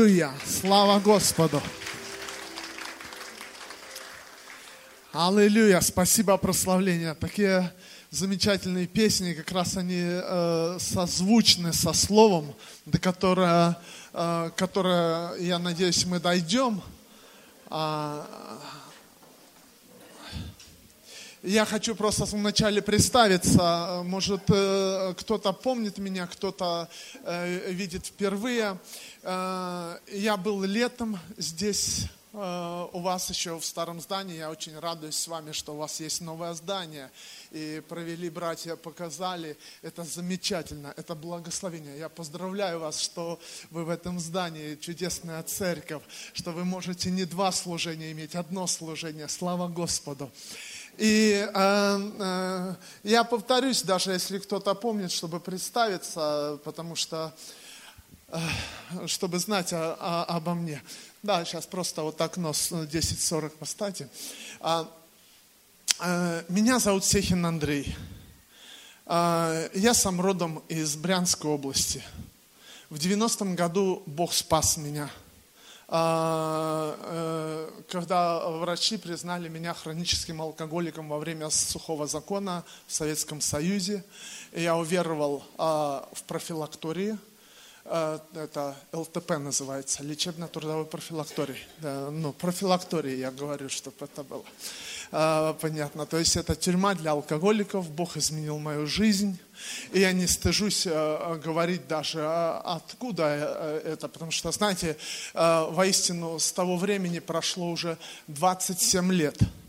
Аллилуйя! Слава Господу! Аллилуйя! Спасибо, прославление. Такие замечательные песни, как раз они э, созвучны со словом, до которого, э, которое, я надеюсь, мы дойдем. А, я хочу просто вначале представиться. Может, э, кто-то помнит меня, кто-то э, видит впервые. Э, я был летом здесь у вас еще в старом здании. Я очень радуюсь с вами, что у вас есть новое здание. И провели братья, показали. Это замечательно, это благословение. Я поздравляю вас, что вы в этом здании, чудесная церковь, что вы можете не два служения иметь, одно служение. Слава Господу. И э, э, я повторюсь, даже если кто-то помнит, чтобы представиться, потому что, э, чтобы знать о, о, обо мне. Да, сейчас просто вот окно 10.40 поставьте. А, э, меня зовут Сехин Андрей. Э, я сам родом из Брянской области. В 90-м году Бог спас меня – а, э, когда врачи признали меня хроническим алкоголиком во время сухого закона в Советском Союзе, я уверовал а, в профилактории, а, это ЛТП называется, лечебно-трудовой профилакторий. Ну, профилактории я говорю, чтобы это было понятно. То есть это тюрьма для алкоголиков, Бог изменил мою жизнь. И я не стыжусь э, говорить даже, а откуда э, это, потому что, знаете, э, воистину с того времени прошло уже 27 лет –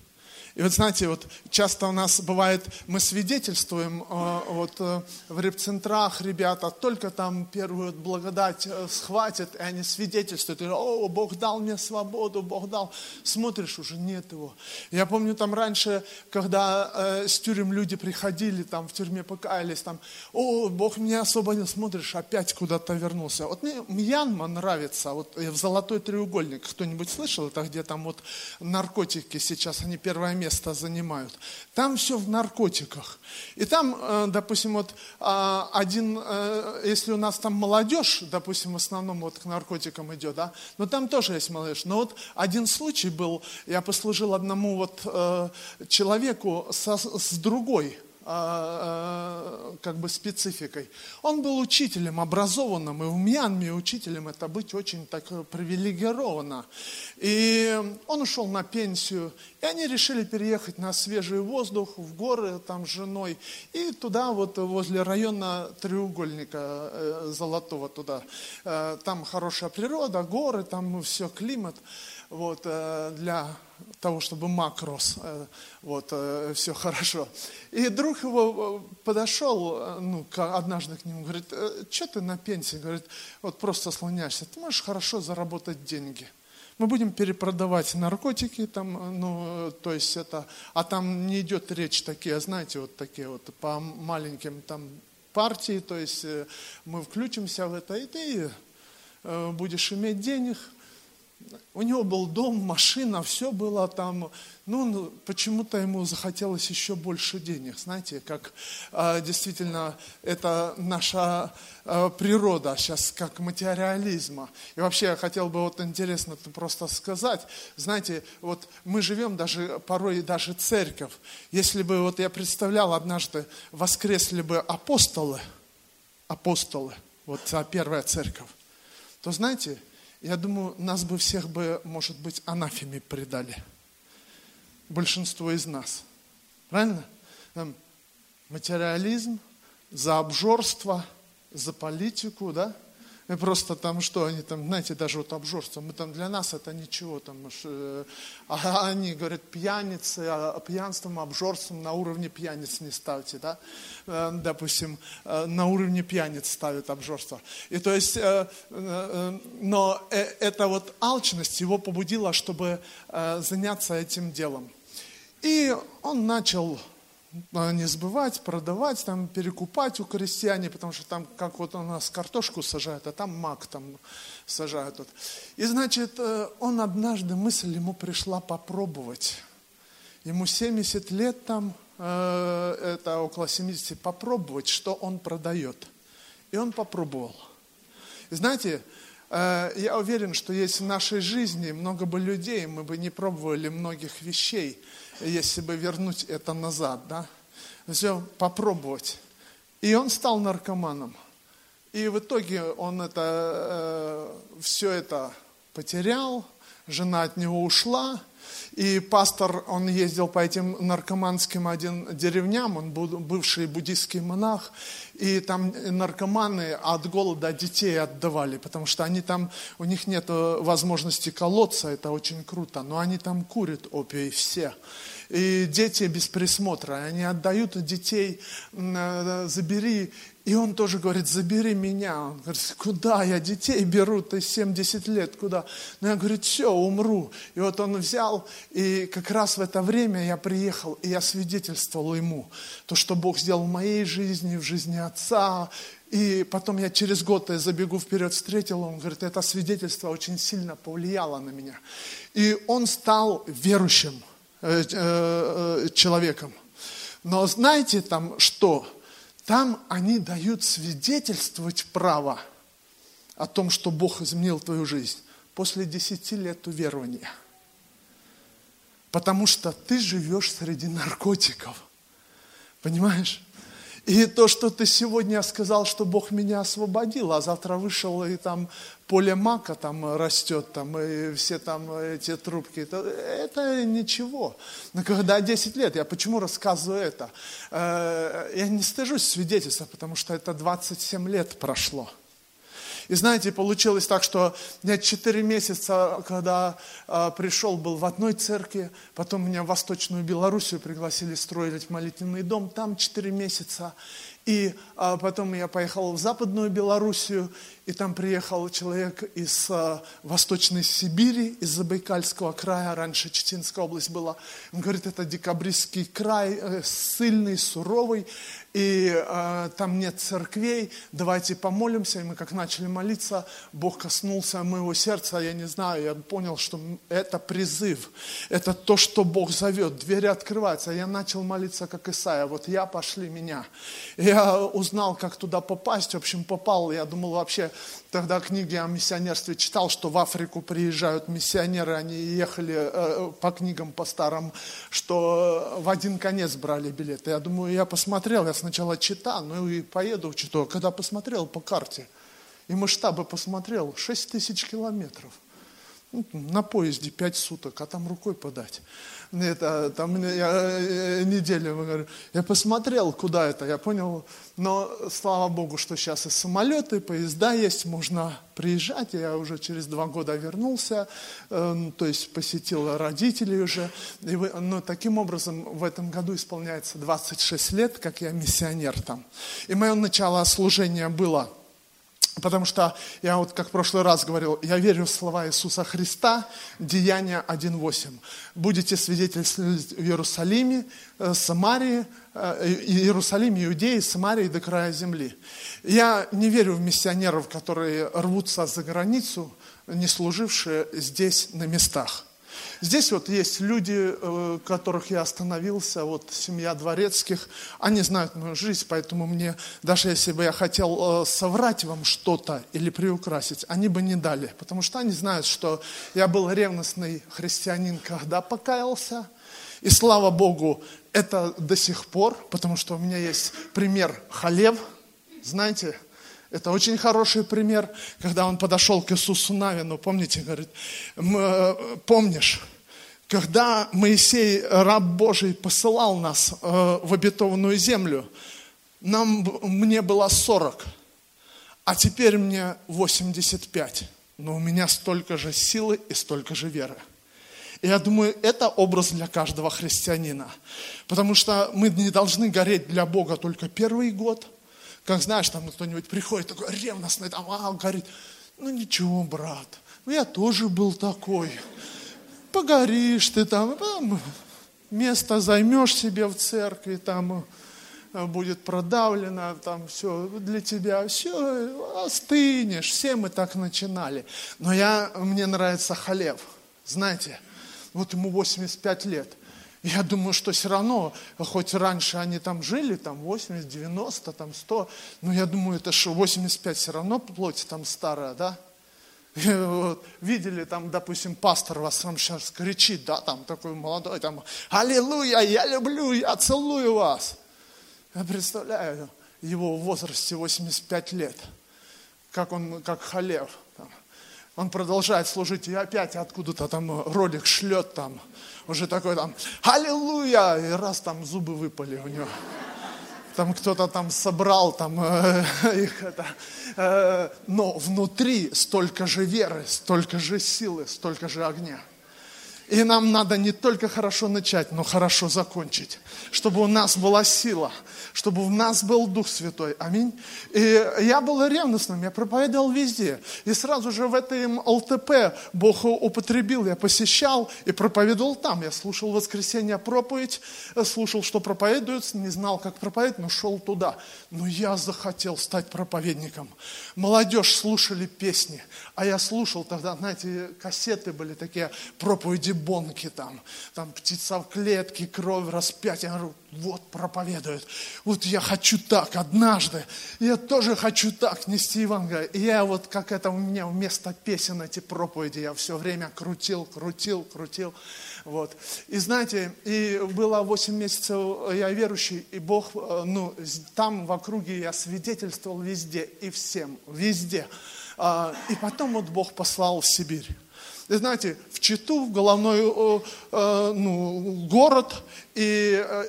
и вот знаете, вот часто у нас бывает, мы свидетельствуем э, вот э, в репцентрах ребята, только там первую благодать э, схватят, и они свидетельствуют, и, о, Бог дал мне свободу, Бог дал. Смотришь, уже нет его. Я помню там раньше, когда э, с тюрем люди приходили, там в тюрьме покаялись, там, о, Бог меня освободил, смотришь, опять куда-то вернулся. Вот мне Мьянма нравится, вот в Золотой треугольник, кто-нибудь слышал, это где там вот наркотики сейчас, они первое место занимают. Там все в наркотиках. И там, э, допустим, вот а, один, э, если у нас там молодежь, допустим, в основном вот к наркотикам идет, да, но там тоже есть молодежь. Но вот один случай был, я послужил одному вот э, человеку со, с другой а, а, как бы спецификой. Он был учителем, образованным, и в Мьянме учителем это быть очень так привилегировано. И он ушел на пенсию, и они решили переехать на свежий воздух, в горы там с женой, и туда вот возле района треугольника э, Золотого туда. Э, там хорошая природа, горы, там все, климат вот, э, для того, чтобы мак рос, э, вот, э, все хорошо. И друг его подошел, ну, однажды к нему, говорит, что ты на пенсии? Говорит, вот просто слоняешься, ты можешь хорошо заработать деньги. Мы будем перепродавать наркотики, там, ну, то есть это, а там не идет речь такие, знаете, вот такие вот по маленьким там партии, то есть мы включимся в это, и ты будешь иметь денег, у него был дом, машина, все было там. Ну, почему-то ему захотелось еще больше денег. Знаете, как э, действительно это наша э, природа сейчас, как материализма. И вообще я хотел бы вот интересно просто сказать. Знаете, вот мы живем даже, порой даже церковь. Если бы вот я представлял однажды, воскресли бы апостолы, апостолы, вот первая церковь, то знаете, я думаю, нас бы всех бы, может быть, анафеме предали. Большинство из нас. Правильно? Там материализм, за обжорство, за политику, да? И просто там что, они там, знаете, даже вот обжорство, мы там для нас это ничего, там, э, а они говорят, пьяницы, а пьянством, обжорством на уровне пьяниц не ставьте, да, э, допустим, э, на уровне пьяниц ставят обжорство. И то есть, но эта вот алчность его побудила, чтобы заняться этим делом. И он начал не сбывать, продавать, там, перекупать у крестьяне, потому что там, как вот у нас картошку сажают, а там мак там сажают. Вот. И, значит, э, он однажды, мысль ему пришла попробовать. Ему 70 лет там, э, это около 70, попробовать, что он продает. И он попробовал. И знаете, Э, я уверен, что если в нашей жизни много бы людей, мы бы не пробовали многих вещей, если бы вернуть это назад, да? Все, попробовать. И он стал наркоманом. И в итоге он это, э, все это потерял, жена от него ушла, и пастор, он ездил по этим наркоманским один деревням, он был бывший буддийский монах, и там наркоманы от голода детей отдавали, потому что они там, у них нет возможности колоться, это очень круто, но они там курят опий все. И дети без присмотра, они отдают детей, э, забери и он тоже говорит, забери меня. Он говорит, куда я детей беру, ты 70 лет, куда? Ну, я говорю, все, умру. И вот он взял, и как раз в это время я приехал, и я свидетельствовал ему то, что Бог сделал в моей жизни, в жизни отца. И потом я через год я забегу вперед, встретил, он говорит, это свидетельство очень сильно повлияло на меня. И он стал верующим э, э, э человеком. Но знаете там что? Там они дают свидетельствовать право о том, что Бог изменил твою жизнь после десяти лет уверования. Потому что ты живешь среди наркотиков. Понимаешь? И то, что ты сегодня сказал, что Бог меня освободил, а завтра вышел и там поле мака там растет, там, и все там эти трубки, это, это ничего. Но когда 10 лет, я почему рассказываю это? Э, я не стыжусь свидетельства, потому что это 27 лет прошло. И знаете, получилось так, что я 4 месяца, когда э, пришел, был в одной церкви, потом меня в Восточную Белоруссию пригласили строить молитвенный дом, там 4 месяца. И а, потом я поехал в Западную Белоруссию, и там приехал человек из а, Восточной Сибири, из Забайкальского края, раньше Чеченская область была. Он говорит, это декабристский край, э, сильный, суровый и э, там нет церквей, давайте помолимся. И мы как начали молиться, Бог коснулся моего сердца, я не знаю, я понял, что это призыв, это то, что Бог зовет, двери открываются. Я начал молиться, как Исаия, вот я, пошли меня. Я узнал, как туда попасть, в общем, попал, я думал вообще, тогда книги о миссионерстве читал, что в Африку приезжают миссионеры, они ехали э, по книгам по старым, что в один конец брали билеты. Я думаю, я посмотрел, я сначала читал, ну и поеду в. Когда посмотрел по карте, и масштабы посмотрел, 6 тысяч километров. Ну, на поезде 5 суток, а там рукой подать. Это, там я, э, неделю, говорю, я посмотрел, куда это, я понял, но слава Богу, что сейчас и самолеты, и поезда есть, можно приезжать. Я уже через два года вернулся, э, то есть посетил родителей уже. И вы, но таким образом в этом году исполняется 26 лет, как я миссионер там. И мое начало служения было – Потому что я вот как в прошлый раз говорил, я верю в слова Иисуса Христа, Деяния 1.8. Будете свидетельствовать в Иерусалиме, э, Самарии, э, Иерусалиме, Иудеи, Самарии до края земли. Я не верю в миссионеров, которые рвутся за границу, не служившие здесь на местах. Здесь вот есть люди, э, которых я остановился, вот семья Дворецких, они знают мою жизнь, поэтому мне, даже если бы я хотел э, соврать вам что-то или приукрасить, они бы не дали, потому что они знают, что я был ревностный христианин, когда покаялся, и слава Богу, это до сих пор, потому что у меня есть пример Халев, знаете, это очень хороший пример, когда он подошел к Иисусу Навину, помните, говорит, э, помнишь, когда Моисей, раб Божий, посылал нас э, в обетованную землю, нам, мне было 40, а теперь мне 85. Но у меня столько же силы и столько же веры. И я думаю, это образ для каждого христианина. Потому что мы не должны гореть для Бога только первый год. Как знаешь, там кто-нибудь приходит такой ревностный, там, а, горит. Ну ничего, брат, ну я тоже был такой погоришь ты там, место займешь себе в церкви, там э, будет продавлено, там все для тебя, все, остынешь, все мы так начинали. Но я, мне нравится Халев, знаете, вот ему 85 лет. Я думаю, что все равно, хоть раньше они там жили, там 80, 90, там 100, но я думаю, это что 85 все равно плоть там старая, да? Вот, видели там, допустим, пастор вас там сейчас кричит, да, там такой молодой, там, аллилуйя, я люблю, я целую вас. Я представляю его в возрасте 85 лет, как он, как халев. Он продолжает служить, и опять откуда-то там ролик шлет там, уже такой там, аллилуйя, и раз там зубы выпали у него. Там кто-то там собрал там э, их это, э, но внутри столько же веры, столько же силы, столько же огня. И нам надо не только хорошо начать, но хорошо закончить, чтобы у нас была сила, чтобы у нас был Дух Святой. Аминь. И я был ревностным, я проповедовал везде. И сразу же в этом ЛТП Бог употребил, я посещал и проповедовал там. Я слушал воскресенье проповедь, слушал, что проповедуется, не знал, как проповедовать, но шел туда. Но я захотел стать проповедником. Молодежь слушали песни, а я слушал тогда, знаете, кассеты были такие, проповеди бонки там, там птица в клетке, кровь, распятие. Я говорю, вот проповедуют. Вот я хочу так однажды. Я тоже хочу так нести Евангелие. И я вот, как это у меня вместо песен эти проповеди, я все время крутил, крутил, крутил. Вот. И знаете, и было 8 месяцев я верующий, и Бог, э, ну, там в округе я свидетельствовал везде и всем, везде. А, и потом вот Бог послал в Сибирь. И знаете, в Читу, в головной э, ну, город, и э,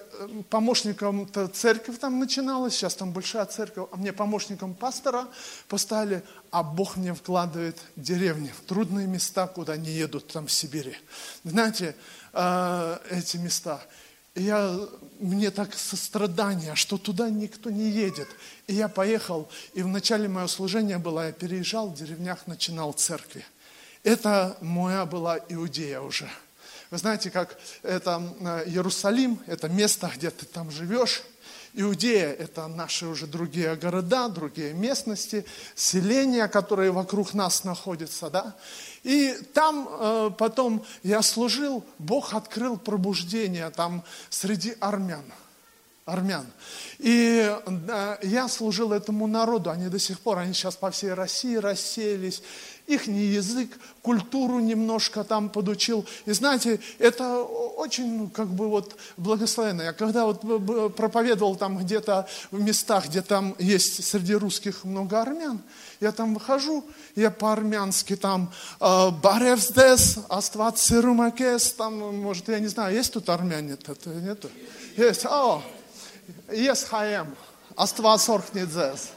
помощником церковь там начиналась, сейчас там большая церковь, а мне помощником пастора поставили, а Бог мне вкладывает деревни, в трудные места, куда не едут там в Сибири. Знаете, э, эти места. И я, мне так сострадание, что туда никто не едет. И я поехал, и в начале моего служения было, я переезжал, в деревнях начинал церкви. Это моя была Иудея уже. Вы знаете, как это э, Иерусалим, это место, где ты там живешь. Иудея – это наши уже другие города, другие местности, селения, которые вокруг нас находятся, да. И там э, потом я служил, Бог открыл пробуждение там среди армян – армян. И да, я служил этому народу, они до сих пор, они сейчас по всей России рассеялись, их язык, культуру немножко там подучил. И знаете, это очень ну, как бы вот благословенно. Я когда вот проповедовал там где-то в местах, где там есть среди русских много армян, я там выхожу, я по-армянски там «Баревсдес», «Астват Сирумакес», там, может, я не знаю, есть тут армяне? Нету? Есть. О, ЕСХМ, I am. Аства сорхнидзес.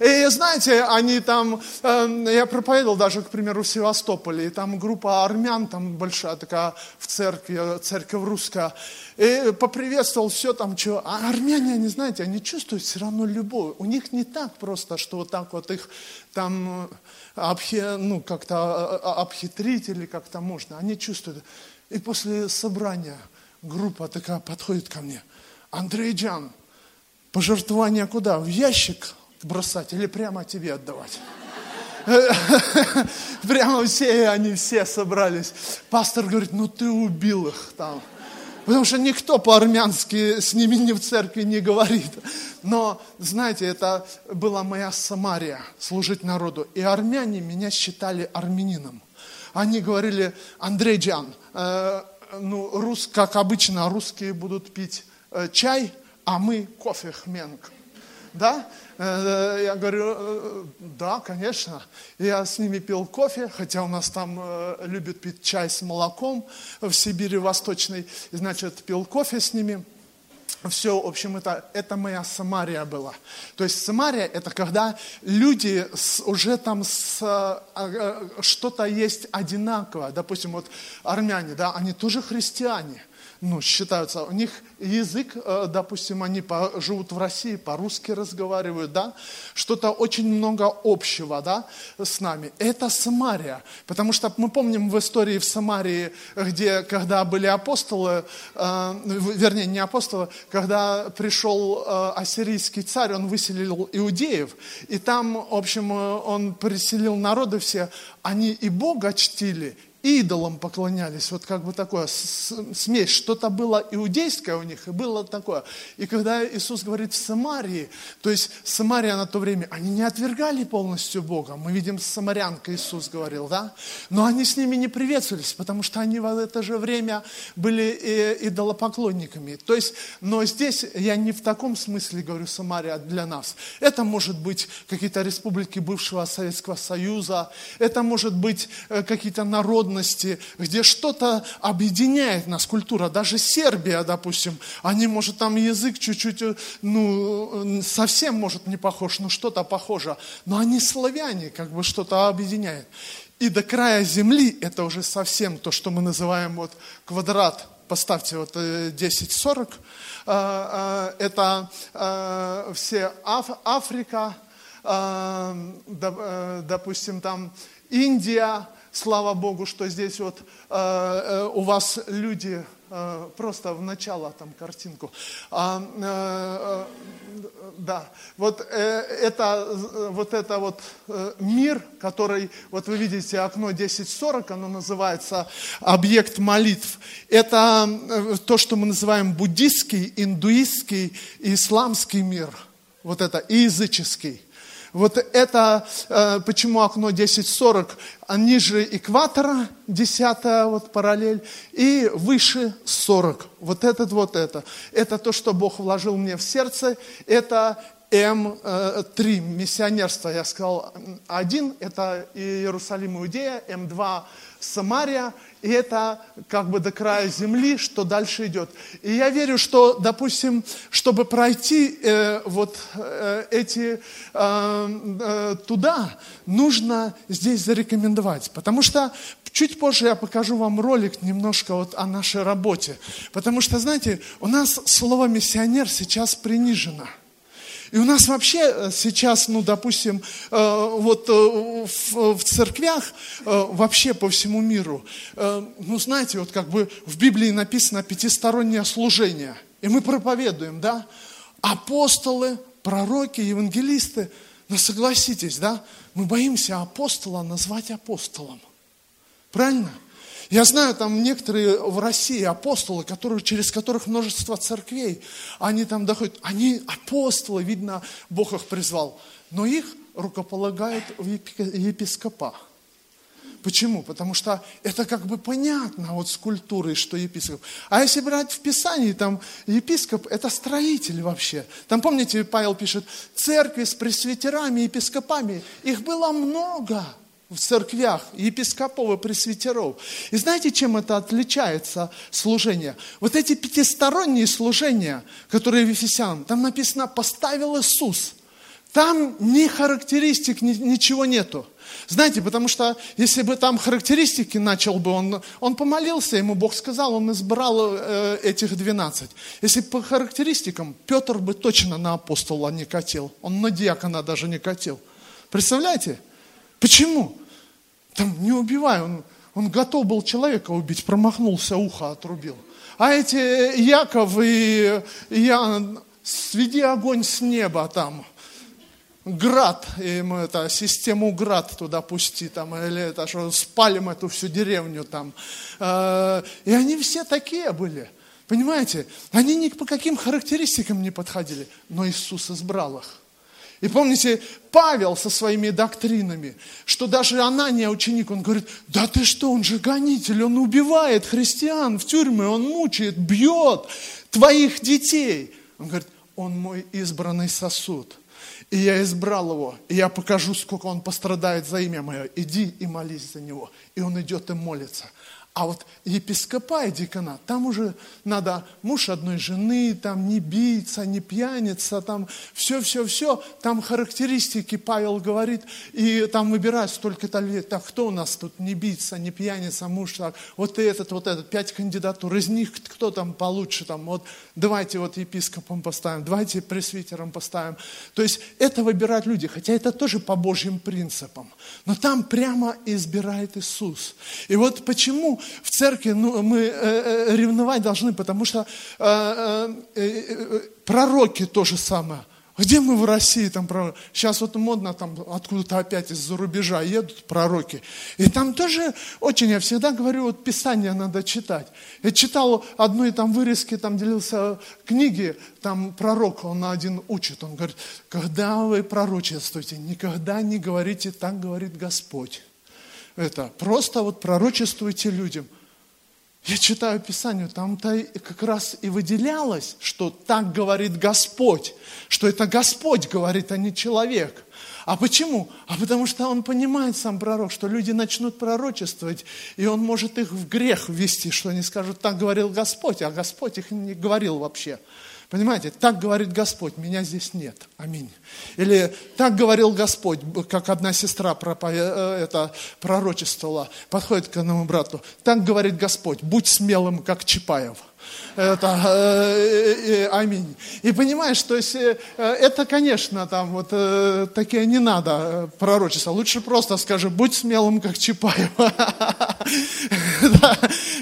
И знаете, они там, эм, я проповедовал даже, к примеру, в Севастополе, и там группа армян, там большая такая в церкви, церковь русская, и поприветствовал все там, что... А армяне, они, знаете, они чувствуют все равно любовь. У них не так просто, что вот так вот их там э, обхи, ну, как-то э, э, обхитрить или как-то можно. Они чувствуют. И после собрания группа такая подходит ко мне – Андрей Джан, пожертвования куда? В ящик бросать или прямо тебе отдавать? Прямо все, они все собрались. Пастор говорит, ну ты убил их там. Потому что никто по-армянски с ними ни в церкви не говорит. Но, знаете, это была моя Самария, служить народу. И армяне меня считали армянином. Они говорили, Андрей Джан, э, ну, рус, как обычно, русские будут пить чай, а мы кофе хменг. Да? Э, я говорю, э, да, конечно. Я с ними пил кофе, хотя у нас там любят пить чай с молоком в Сибири Восточной. Значит, пил кофе с ними. Все, в общем, это, это моя Самария была. То есть Самария – это когда люди с, уже там с, а, что-то есть одинаковое. Допустим, вот армяне, да, они тоже христиане – ну, считаются, у них язык, э, допустим, они живут в России, по-русски разговаривают, да, что-то очень много общего, да, с нами. Это Самария, потому что мы помним в истории в Самарии, где, когда были апостолы, э, вернее, не апостолы, когда пришел э, ассирийский царь, он выселил иудеев, и там, в общем, он переселил народы все, они и Бога чтили, идолам поклонялись, вот как бы такое смесь, что-то было иудейское у них, и было такое. И когда Иисус говорит в Самарии, то есть Самария на то время, они не отвергали полностью Бога, мы видим, самарянка Иисус говорил, да, но они с ними не приветствовались, потому что они в это же время были э, идолопоклонниками. То есть, но здесь я не в таком смысле говорю Самария для нас. Это может быть какие-то республики бывшего Советского Союза, это может быть э, какие-то народные народности, где что-то объединяет нас, культура. Даже Сербия, допустим, они, может, там язык чуть-чуть, э, ну, э, совсем, может, не похож, но что-то похоже. Но они славяне, как бы что-то объединяет. И до края земли это уже совсем то, что мы называем вот квадрат. Поставьте вот 10-40. Э, это все Африка, допустим, там Индия, Слава Богу, что здесь вот э, э, у вас люди, э, просто в начало там картинку. А, э, э, да, вот э, это вот это вот э, мир, который, вот вы видите, окно 1040, оно называется объект молитв. Это э, то, что мы называем буддийский, индуистский, исламский мир. Вот это, и языческий. Вот это, э, почему окно 10.40, а ниже экватора 10 вот параллель и выше 40. Вот этот вот это. Это то, что Бог вложил мне в сердце. Это М3, миссионерство, я сказал, один, это Иерусалим, Иудея, М2, Самария, и это как бы до края земли, что дальше идет. И я верю, что, допустим, чтобы пройти э, вот э, эти э, э, туда, нужно здесь зарекомендовать. Потому что чуть позже я покажу вам ролик немножко вот о нашей работе. Потому что, знаете, у нас слово миссионер сейчас принижено – и у нас вообще э, сейчас, ну, допустим, э, вот э, в церквях вообще по всему миру, ну, знаете, вот как бы в Библии написано пятистороннее служение. И мы проповедуем, да? Апостолы, пророки, евангелисты. Но согласитесь, да? Мы боимся апостола назвать апостолом. Правильно? Я знаю, там некоторые в России апостолы, которые, через которых множество церквей, они там доходят, они апостолы, видно, Бог их призвал, но их рукополагают в епископа. Почему? Потому что это как бы понятно вот с культурой, что епископ. А если брать в Писании, там епископ – это строитель вообще. Там, помните, Павел пишет, церкви с пресвитерами, епископами, их было много – в церквях, епископов и пресвитеров. И знаете, чем это отличается служение? Вот эти пятисторонние служения, которые в Ефесянам, там написано «поставил Иисус». Там ни характеристик, ни, ничего нету. Знаете, потому что если бы там характеристики начал бы, он, он помолился, ему Бог сказал, он избрал э, этих 12. Если по характеристикам, Петр бы точно на апостола не катил, он на диакона даже не катил. Представляете? Почему? Там не убивай, он, он готов был человека убить, промахнулся, ухо отрубил. А эти Яков и Иоанн, сведи огонь с неба там, град, им это, систему град туда пусти, там, или это, что спалим эту всю деревню там. Э, и они все такие были. Понимаете? Они ни по каким характеристикам не подходили, но Иисус избрал их. И помните, Павел со своими доктринами, что даже Анания ученик, он говорит, да ты что, он же гонитель, он убивает христиан в тюрьме, он мучает, бьет твоих детей. Он говорит, он мой избранный сосуд. И я избрал его, и я покажу, сколько он пострадает за имя мое. Иди и молись за него. И он идет и молится. А вот епископа и декана, там уже надо муж одной жены, там не биться, не пьяница, там все-все-все, там характеристики Павел говорит, и там выбирают столько-то лет, так кто у нас тут не биться, не пьяница, муж, так, вот этот, вот этот, пять кандидатур, из них кто там получше, там, вот давайте вот епископом поставим, давайте пресвитером поставим. То есть это выбирают люди, хотя это тоже по Божьим принципам, но там прямо избирает Иисус. И вот почему в церкви ну, мы э, э, ревновать должны, потому что э, пророки то же самое. Где мы в России там про... Сейчас вот модно там откуда-то опять из-за рубежа едут пророки. И там тоже очень, я всегда говорю, вот Писание надо читать. Я читал одной там вырезки, там делился книги, там пророк, он один учит, он говорит, когда вы пророчествуете, никогда не говорите, так говорит Господь. Это просто вот пророчествуйте людям – я читаю Писание, там-то как раз и выделялось, что так говорит Господь, что это Господь говорит, а не человек. А почему? А потому что он понимает, сам пророк, что люди начнут пророчествовать, и он может их в грех ввести, что они скажут, так говорил Господь, а Господь их не говорил вообще. Понимаете, так говорит Господь, меня здесь нет. Аминь. Или так говорил Господь, как одна сестра э, это пророчествовала, подходит к одному брату. Так говорит Господь, будь смелым, как Чапаев это, э, э, аминь. И понимаешь, то есть э, это, конечно, там вот э, такие не надо э, пророчества. Лучше просто скажи, будь смелым, как Чапаев.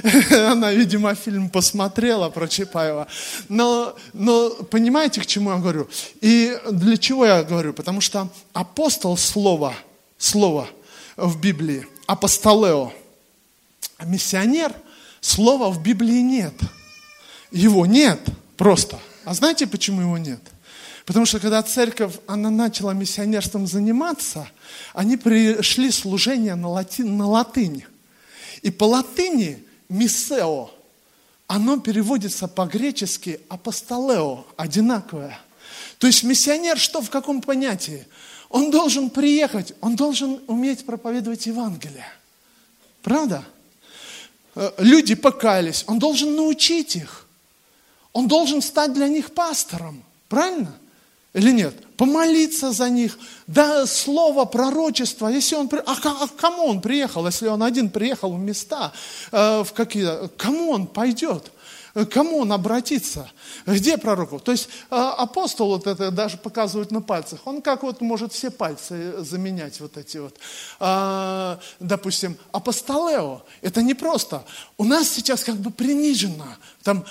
Она, видимо, фильм посмотрела про Чапаева. Но, но понимаете, к чему я говорю? И для чего я говорю? Потому что апостол слова, слово в Библии, апостолео, миссионер, слова в Библии нет – его нет просто. А знаете, почему его нет? Потому что когда церковь, она начала миссионерством заниматься, они пришли служение на, латин, на латынь. И по латыни миссео, оно переводится по-гречески апостолео, одинаковое. То есть миссионер что в каком понятии? Он должен приехать, он должен уметь проповедовать Евангелие. Правда? Э, люди покаялись, он должен научить их. Он должен стать для них пастором. Правильно? Или нет? Помолиться за них. Да, слово пророчество. Если он, а, а кому он приехал? Если он один приехал в места, э, в какие, кому он пойдет? Кому он обратится? Где пророков? То есть э, апостол вот это даже показывает на пальцах. Он как вот может все пальцы заменять вот эти вот. Э, допустим, апостолео. Это не просто. У нас сейчас как бы принижено. Там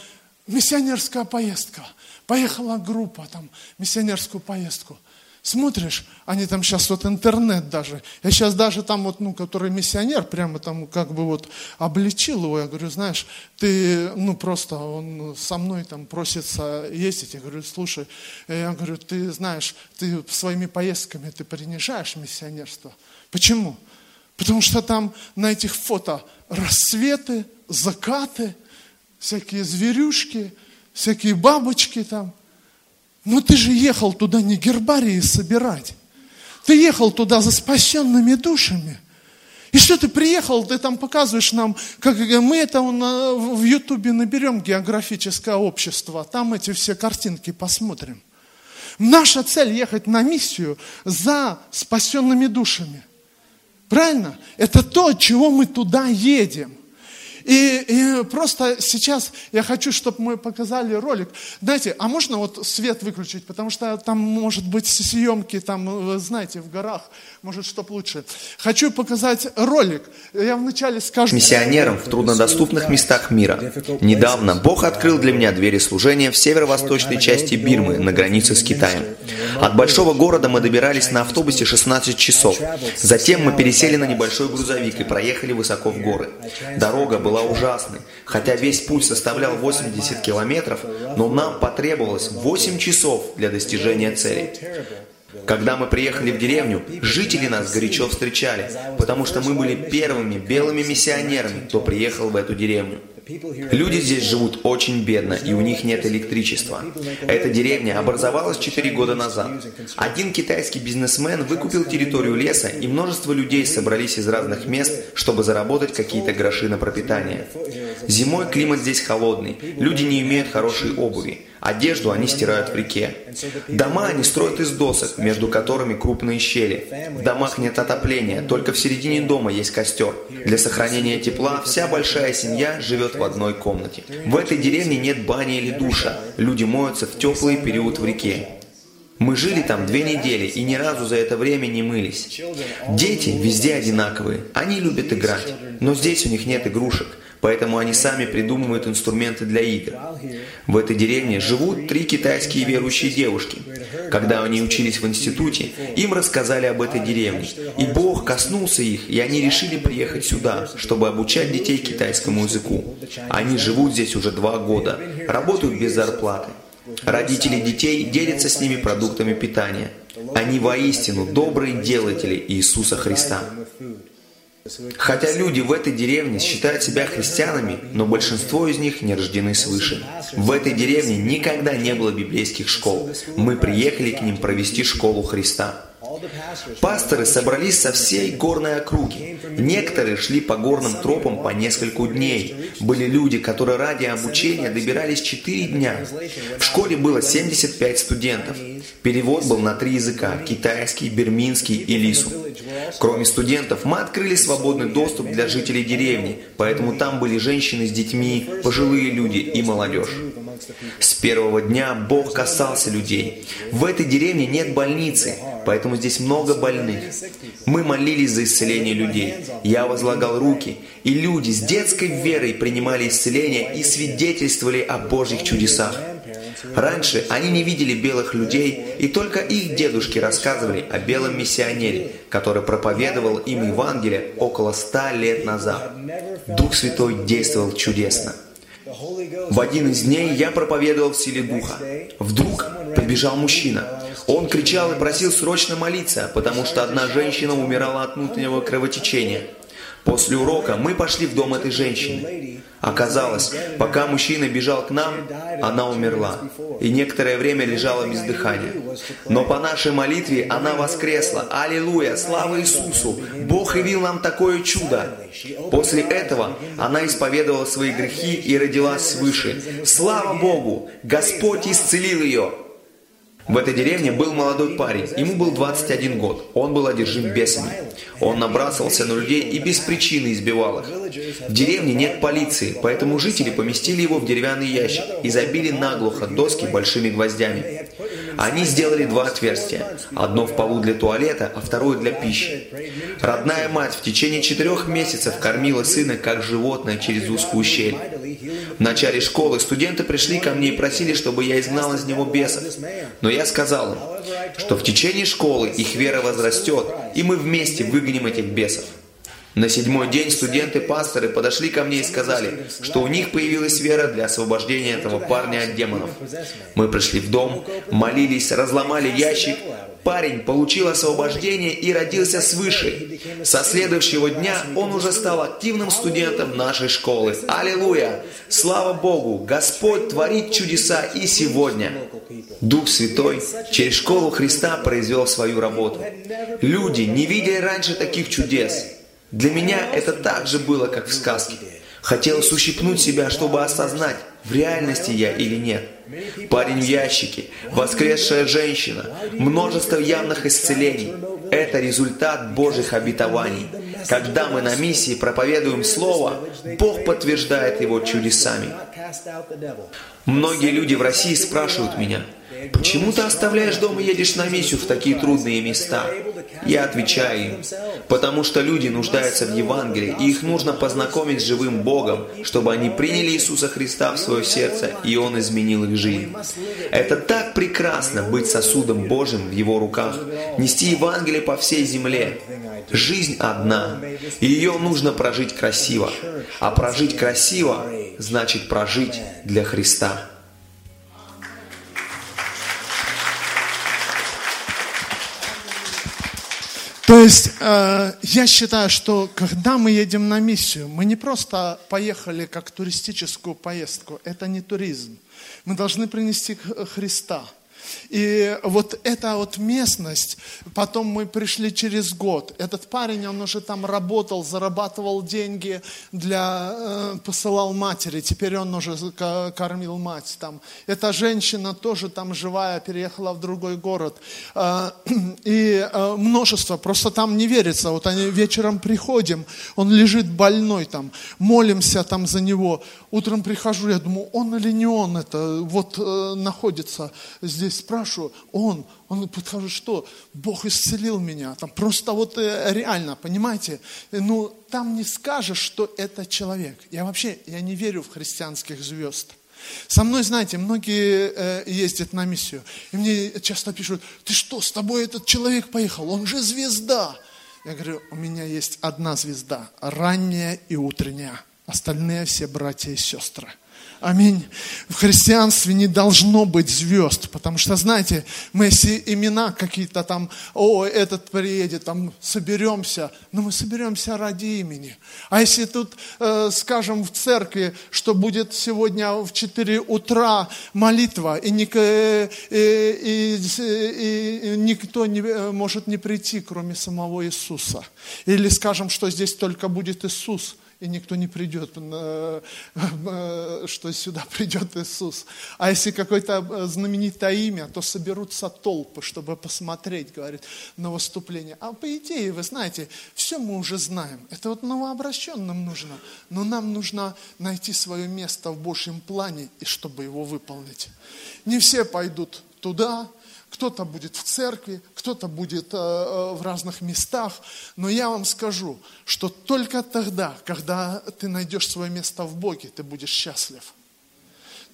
миссионерская поездка. Поехала группа там, миссионерскую поездку. Смотришь, они там сейчас вот интернет даже. Я сейчас даже там вот, ну, который миссионер, прямо там как бы вот обличил его. Я говорю, знаешь, ты, ну, просто он со мной там просится ездить. Я говорю, слушай, я говорю, ты знаешь, ты своими поездками ты принижаешь миссионерство. Почему? Потому что там на этих фото рассветы, закаты – всякие зверюшки, всякие бабочки там. Но ты же ехал туда не гербарии собирать. Ты ехал туда за спасенными душами. И что ты приехал, ты там показываешь нам, как мы это в Ютубе наберем географическое общество, там эти все картинки посмотрим. Наша цель ехать на миссию за спасенными душами. Правильно? Это то, чего мы туда едем. И, и просто сейчас я хочу, чтобы мы показали ролик. Знаете, а можно вот свет выключить, потому что там может быть съемки, там, вы знаете, в горах, может, чтобы лучше. Хочу показать ролик. Я вначале скажу... Миссионерам в труднодоступных местах мира. Недавно Бог открыл для меня двери служения в северо-восточной части Бирмы, на границе с Китаем. От большого города мы добирались на автобусе 16 часов. Затем мы пересели на небольшой грузовик и проехали высоко в горы. Дорога была была ужасной. Хотя весь путь составлял 80 километров, но нам потребовалось 8 часов для достижения цели. Когда мы приехали в деревню, жители нас горячо встречали, потому что мы были первыми белыми миссионерами, кто приехал в эту деревню. Люди здесь живут очень бедно, и у них нет электричества. Эта деревня образовалась 4 года назад. Один китайский бизнесмен выкупил территорию леса, и множество людей собрались из разных мест, чтобы заработать какие-то гроши на пропитание. Зимой климат здесь холодный, люди не имеют хорошей обуви. Одежду они стирают в реке. Дома они строят из досок, между которыми крупные щели. В домах нет отопления, только в середине дома есть костер. Для сохранения тепла вся большая семья живет в одной комнате. В этой деревне нет бани или душа. Люди моются в теплый период в реке. Мы жили там две недели и ни разу за это время не мылись. Дети везде одинаковые. Они любят играть. Но здесь у них нет игрушек, поэтому они сами придумывают инструменты для игр. В этой деревне живут три китайские верующие девушки. Когда они учились в институте, им рассказали об этой деревне. И Бог коснулся их, и они решили приехать сюда, чтобы обучать детей китайскому языку. Они живут здесь уже два года, работают без зарплаты. Родители детей делятся с ними продуктами питания. Они воистину добрые делатели Иисуса Христа. Хотя люди в этой деревне считают себя христианами, но большинство из них не рождены свыше. В этой деревне никогда не было библейских школ. Мы приехали к ним провести школу Христа. Пасторы собрались со всей горной округи. Некоторые шли по горным тропам по нескольку дней. Были люди, которые ради обучения добирались 4 дня. В школе было 75 студентов. Перевод был на три языка – китайский, берминский и лису. Кроме студентов, мы открыли свободный доступ для жителей деревни, поэтому там были женщины с детьми, пожилые люди и молодежь. С первого дня Бог касался людей. В этой деревне нет больницы, поэтому здесь много больных. Мы молились за исцеление людей. Я возлагал руки, и люди с детской верой принимали исцеление и свидетельствовали о Божьих чудесах. Раньше они не видели белых людей, и только их дедушки рассказывали о белом миссионере, который проповедовал им Евангелие около ста лет назад. Дух Святой действовал чудесно. В один из дней я проповедовал в силе Духа. Вдруг прибежал мужчина. Он кричал и просил срочно молиться, потому что одна женщина умирала от внутреннего кровотечения. После урока мы пошли в дом этой женщины. Оказалось, пока мужчина бежал к нам, она умерла и некоторое время лежала без дыхания. Но по нашей молитве она воскресла. Аллилуйя! Слава Иисусу! Бог явил нам такое чудо! После этого она исповедовала свои грехи и родилась свыше. Слава Богу! Господь исцелил ее! В этой деревне был молодой парень, ему был 21 год, он был одержим бесами. Он набрасывался на людей и без причины избивал их. В деревне нет полиции, поэтому жители поместили его в деревянный ящик и забили наглухо доски большими гвоздями. Они сделали два отверстия, одно в полу для туалета, а второе для пищи. Родная мать в течение четырех месяцев кормила сына как животное через узкую щель. В начале школы студенты пришли ко мне и просили, чтобы я изгнал из него бесов. Но я сказал им, что в течение школы их вера возрастет, и мы вместе выгоним этих бесов. На седьмой день студенты-пасторы подошли ко мне и сказали, что у них появилась вера для освобождения этого парня от демонов. Мы пришли в дом, молились, разломали ящик, Парень получил освобождение и родился свыше. Со следующего дня он уже стал активным студентом нашей школы. Аллилуйя! Слава Богу! Господь творит чудеса и сегодня. Дух Святой через школу Христа произвел свою работу. Люди не видели раньше таких чудес. Для меня это так же было, как в сказке. Хотелось ущипнуть себя, чтобы осознать, в реальности я или нет. Парень в ящике, воскресшая женщина, множество явных исцелений. Это результат Божьих обетований. Когда мы на миссии проповедуем Слово, Бог подтверждает его чудесами. Многие люди в России спрашивают меня, почему ты оставляешь дом и едешь на миссию в такие трудные места? Я отвечаю им, потому что люди нуждаются в Евангелии, и их нужно познакомить с живым Богом, чтобы они приняли Иисуса Христа в свое сердце, и Он изменил их жизнь. Это так прекрасно быть сосудом Божьим в Его руках, нести Евангелие по всей земле. Жизнь одна, и ее нужно прожить красиво. А прожить красиво значит прожить для Христа. То есть э, я считаю, что когда мы едем на миссию, мы не просто поехали как туристическую поездку, это не туризм. Мы должны принести Христа. И вот эта вот местность, потом мы пришли через год. Этот парень, он уже там работал, зарабатывал деньги для, э, посылал матери. Теперь он уже кормил мать там. Эта женщина тоже там живая, переехала в другой город. Э, и э, множество, просто там не верится. Вот они вечером приходим, он лежит больной там, молимся там за него. Утром прихожу, я думаю, он или не он это, вот находится здесь спрашиваю, он, он подхожу, что? Бог исцелил меня. Там просто вот э, реально, понимаете? Ну, там не скажешь, что это человек. Я вообще, я не верю в христианских звезд. Со мной, знаете, многие э, ездят на миссию, и мне часто пишут, ты что, с тобой этот человек поехал, он же звезда. Я говорю, у меня есть одна звезда, ранняя и утренняя, остальные все братья и сестры. Аминь. В христианстве не должно быть звезд, потому что, знаете, мы если имена какие-то там, о, этот приедет, там, соберемся, но мы соберемся ради имени. А если тут, э, скажем, в церкви, что будет сегодня в 4 утра молитва, и, ник, э, и, и, и никто не, э, может не прийти, кроме самого Иисуса. Или, скажем, что здесь только будет Иисус – и никто не придет, э, э, что сюда придет Иисус. А если какое-то э, знаменитое имя, то соберутся толпы, чтобы посмотреть, говорит, на выступление. А по идее, вы знаете, все мы уже знаем. Это вот новообращенным нужно. Но нам нужно найти свое место в Божьем плане, и чтобы его выполнить. Не все пойдут туда, кто-то будет в церкви, кто-то будет э, э, в разных местах. Но я вам скажу, что только тогда, когда ты найдешь свое место в Боге, ты будешь счастлив.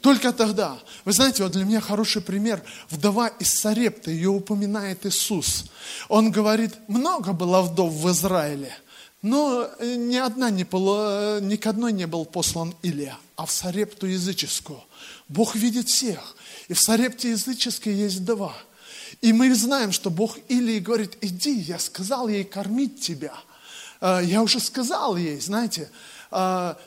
Только тогда. Вы знаете, вот для меня хороший пример. Вдова из Сарепта, ее упоминает Иисус. Он говорит, много было вдов в Израиле, но ни, одна не было, ни к одной не был послан Илия, а в Сарепту языческую. Бог видит всех. И в Сарепте языческой есть вдова. И мы знаем, что Бог Илии говорит, иди, я сказал ей кормить тебя. А, я уже сказал ей, знаете, а,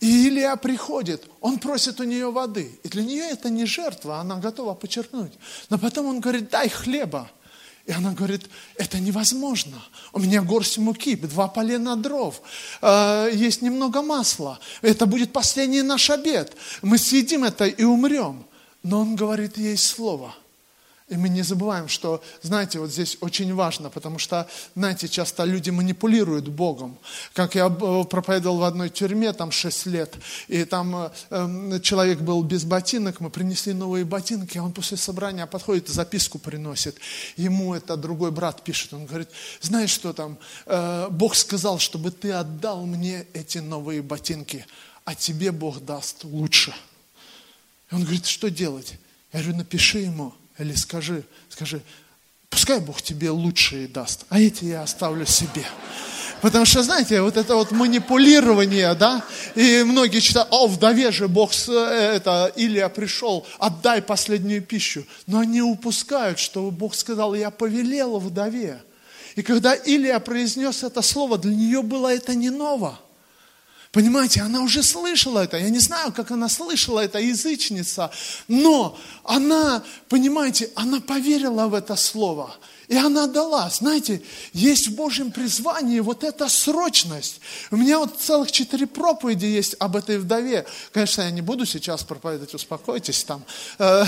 и Илия приходит, он просит у нее воды. И для нее это не жертва, она готова почерпнуть. Но потом он говорит, дай хлеба. И она говорит, это невозможно. У меня горсть муки, два полена дров, а, есть немного масла. Это будет последний наш обед. Мы съедим это и умрем. Но он говорит ей слово. И мы не забываем, что, знаете, вот здесь очень важно, потому что, знаете, часто люди манипулируют Богом. Как я э, проповедовал в одной тюрьме, там 6 лет, и там э, человек был без ботинок, мы принесли новые ботинки, а он после собрания подходит записку приносит. Ему это другой брат пишет, он говорит, знаешь что там, э, Бог сказал, чтобы ты отдал мне эти новые ботинки, а тебе Бог даст лучше. И он говорит, что делать? Я говорю, напиши ему, или скажи, скажи, пускай Бог тебе лучшие даст, а эти я оставлю себе. Потому что, знаете, вот это вот манипулирование, да, и многие читают, о, вдове же Бог, э, это, Илия пришел, отдай последнюю пищу. Но они упускают, что Бог сказал, я повелел вдове. И когда Илия произнес это слово, для нее было это не ново. Понимаете, она уже слышала это. Я не знаю, как она слышала это, язычница. Но она, понимаете, она поверила в это слово. И она дала. Знаете, есть в Божьем призвании вот эта срочность. У меня вот целых четыре проповеди есть об этой вдове. Конечно, я не буду сейчас проповедовать, успокойтесь там. Э,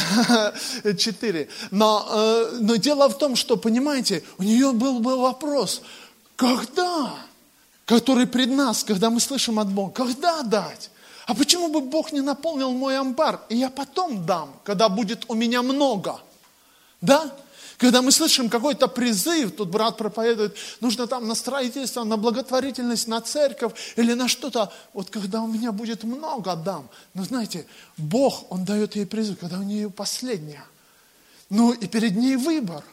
четыре. Но, э, но дело в том, что, понимаете, у нее был бы вопрос, когда? Который пред нас, когда мы слышим от Бога. Когда дать? А почему бы Бог не наполнил мой амбар, и я потом дам, когда будет у меня много? Да? Когда мы слышим какой-то призыв, тут брат проповедует, нужно там на строительство, на благотворительность, на церковь или на что-то. Вот когда у меня будет много, дам. Но знаете, Бог, Он дает ей призыв, когда у нее последняя. Ну и перед ней выбор.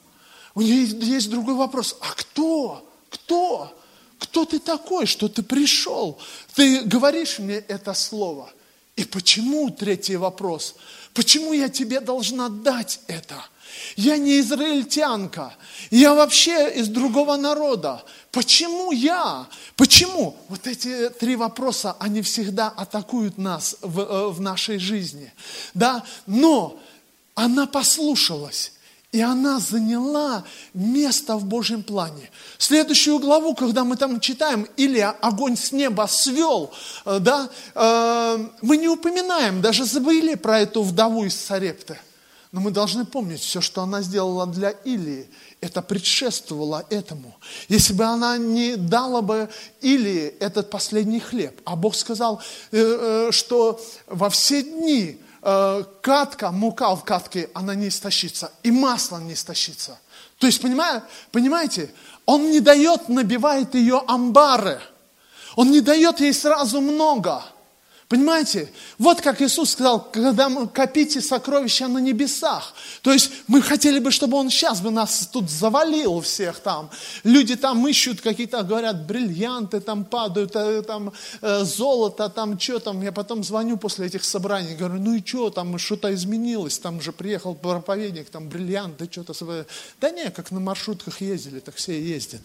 У нее есть другой вопрос. А кто? Кто? Кто ты такой, что ты пришел? Ты говоришь мне это слово. И почему, третий вопрос, почему я тебе должна дать это? Я не израильтянка, я вообще из другого народа. Почему я? Почему? Вот эти три вопроса, они всегда атакуют нас в, э, в нашей жизни. Да? Но она послушалась. И она заняла место в Божьем плане. Следующую главу, когда мы там читаем, или огонь с неба свел, э, да, э, мы не упоминаем, даже забыли про эту вдову из Сарепты. Но мы должны помнить, все, что она сделала для Илии, это предшествовало этому. Если бы она не дала бы Илии этот последний хлеб, а Бог сказал, э, что во все дни э, катка, мука в катке, она не истощится, и масло не истощится. То есть, понимаете, понимаете, он не дает, набивает ее амбары. Он не дает ей сразу много. Понимаете? Вот как Иисус сказал, когда мы копите сокровища на небесах. То есть мы хотели бы, чтобы Он сейчас бы нас тут завалил всех там. Люди там ищут какие-то, говорят, бриллианты там падают, э, там э, золото, там что там. Я потом звоню после этих собраний, говорю, ну и что, там что-то изменилось, там же приехал проповедник, там бриллианты, что-то. Да не, как на маршрутках ездили, так все ездят.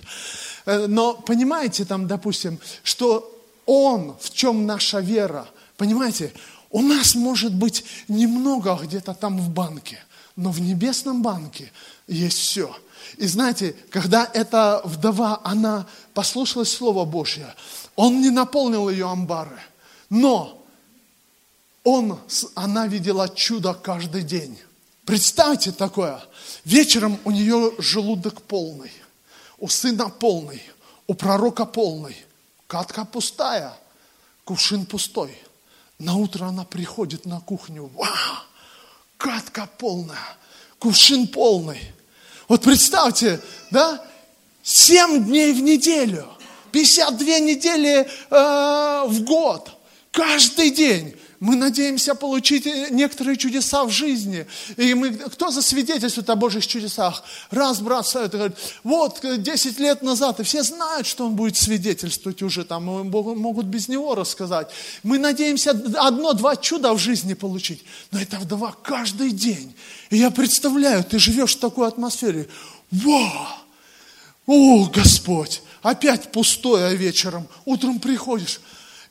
Э, но понимаете там, допустим, что он, в чем наша вера. Понимаете, у нас может быть немного где-то там в банке, но в небесном банке есть все. И знаете, когда эта вдова, она послушалась Слова Божье, он не наполнил ее амбары, но он, она видела чудо каждый день. Представьте такое. Вечером у нее желудок полный, у сына полный, у пророка полный – Катка пустая, кувшин пустой. На утро она приходит на кухню. Вау! Катка полная, кувшин полный. Вот представьте, да? Семь дней в неделю, 52 недели э, в год, каждый день. Мы надеемся получить некоторые чудеса в жизни. И мы, кто засвидетельствует о Божьих чудесах? Раз брат и говорит, вот 10 лет назад, и все знают, что он будет свидетельствовать уже, там могут без него рассказать. Мы надеемся одно-два чуда в жизни получить. Но это вдова каждый день. И я представляю, ты живешь в такой атмосфере. Вау! О, Господь! Опять пустое вечером. Утром приходишь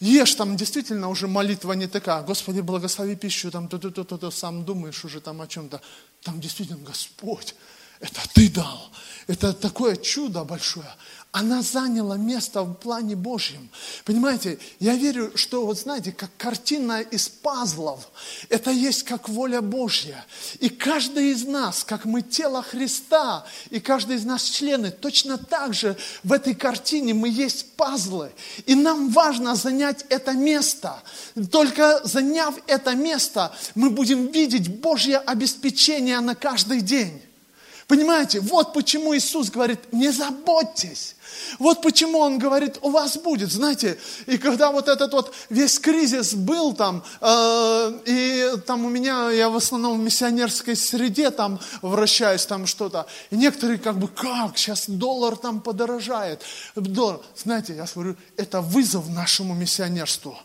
ешь, там действительно уже молитва не такая, Господи, благослови пищу, там, то, то, то, то, то, сам думаешь уже там о чем-то. Там действительно Господь, это Ты дал. Это такое чудо большое она заняла место в плане Божьем. Понимаете, я верю, что, вот знаете, как картина из пазлов, это есть как воля Божья. И каждый из нас, как мы тело Христа, и каждый из нас члены, точно так же в этой картине мы есть пазлы. И нам важно занять это место. Только заняв это место, мы будем видеть Божье обеспечение на каждый день. Понимаете, вот почему Иисус говорит, не заботьтесь. Вот почему Он говорит, у вас будет. Знаете, и когда вот этот вот весь кризис был там, э, и там у меня, я в основном в миссионерской среде там вращаюсь, там что-то, и некоторые как бы, как, сейчас доллар там подорожает. Доллар. Знаете, я говорю, это вызов нашему миссионерству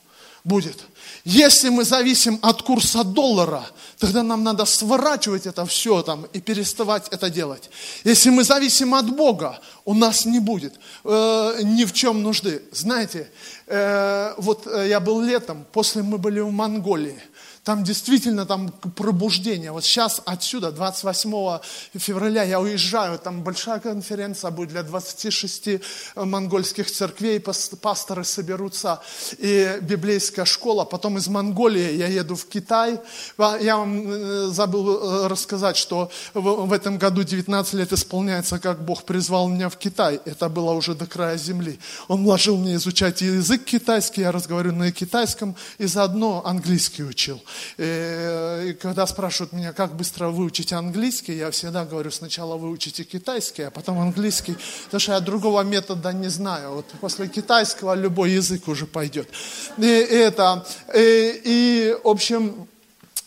будет. Если мы зависим от курса доллара, тогда нам надо сворачивать это все там и переставать это делать. Если мы зависим от Бога, у нас не будет э, ни в чем нужды. Знаете, э, вот э, я был летом, после мы были в Монголии. Там действительно там пробуждение. Вот сейчас отсюда, 28 февраля, я уезжаю, там большая конференция будет для 26 э, монгольских церквей, пасторы соберутся, и библейская школа. Потом из Монголии я еду в Китай. Я вам э, забыл э, рассказать, что в этом году 19 лет исполняется, как Бог призвал меня в Китай. Это было уже до края земли. Он вложил мне изучать язык китайский, я разговариваю на китайском, и заодно английский учил. Э, и когда спрашивают меня, как быстро выучить английский, я всегда говорю, сначала выучите китайский, а потом английский, потому что я другого метода не знаю. Вот после китайского любой язык уже пойдет. И, это, и, и в общем,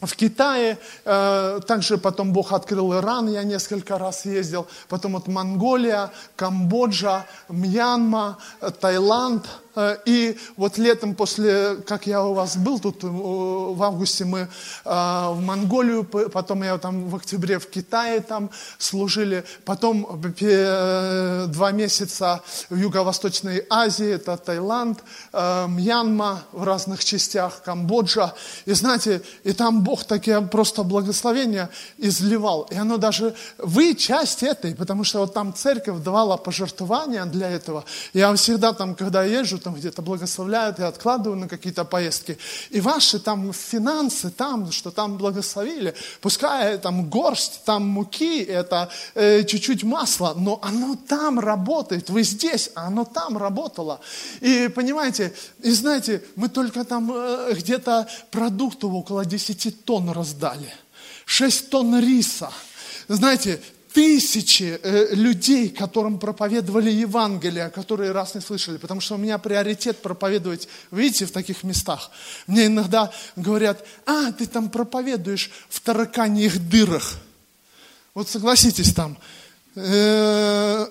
в Китае, э, также потом Бог открыл Иран, я несколько раз ездил, потом вот Монголия, Камбоджа, Мьянма, Таиланд – Э, и вот летом после, как я у вас был тут, э, в августе мы э, в Монголию, потом я там в октябре в Китае там служили, потом два месяца в Юго-Восточной Азии, это Таиланд, Мьянма в разных частях, Камбоджа. И знаете, и там Бог такие просто благословения изливал. И оно даже, вы часть этой, потому что вот там церковь давала пожертвования для этого. Я всегда там, когда езжу, там где-то благословляют и откладывают на какие-то поездки. И ваши там финансы там, что там благословили, пускай там горсть, там муки, это э, чуть-чуть масла, но оно там работает. Вы здесь, а оно там работало. И понимаете, и знаете, мы только там э, где-то продуктов около 10 тонн раздали. 6 тонн риса. Знаете, тысячи э, людей, которым проповедовали Евангелие, которые раз не слышали, потому что у меня приоритет проповедовать, видите, в таких местах. Мне иногда говорят, а, ты там проповедуешь в тараканьих дырах. Вот согласитесь там, э,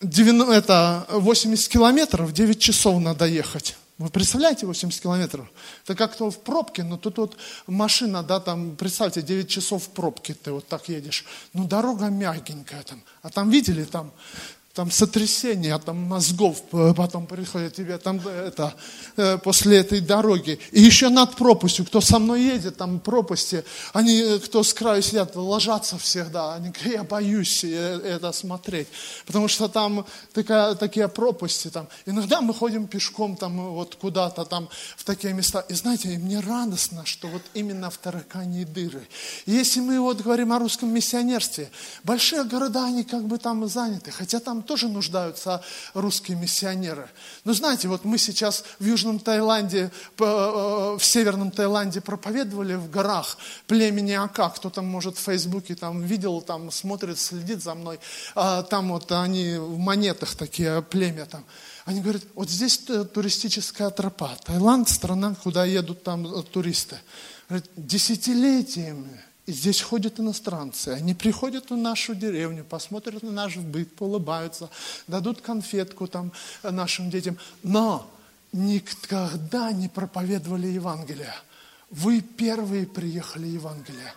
90, это 80 километров, 9 часов надо ехать. Вы представляете 80 километров? Это как-то в пробке, но тут вот машина, да, там, представьте, 9 часов в пробке ты вот так едешь. Ну, дорога мягенькая там. А там видели, там там сотрясение там мозгов потом приходит тебе там это э, после этой дороги. И еще над пропастью кто со мной едет там пропасти они э, кто с краю сидят ложатся всегда. Они говорят я боюсь э, это смотреть потому что там такая, такие пропасти там. Иногда мы ходим пешком там вот куда-то там в такие места. И знаете мне радостно что вот именно в таракане дыры. И если мы вот говорим о русском миссионерстве большие города они как бы там заняты. Хотя там тоже нуждаются русские миссионеры. Но знаете, вот мы сейчас в Южном Таиланде, э, в Северном Таиланде проповедовали в горах племени Ака. Кто там, может, в Фейсбуке там видел, там смотрит, следит за мной. А там вот они в монетах такие племя там. Они говорят, вот здесь туристическая тропа. Таиланд – страна, куда едут там э, туристы. Говорят, десятилетиями здесь ходят иностранцы. Они приходят в нашу деревню, посмотрят на наш быт, улыбаются, дадут конфетку там нашим детям. Но никогда не проповедовали Евангелие. Вы первые приехали Евангелие.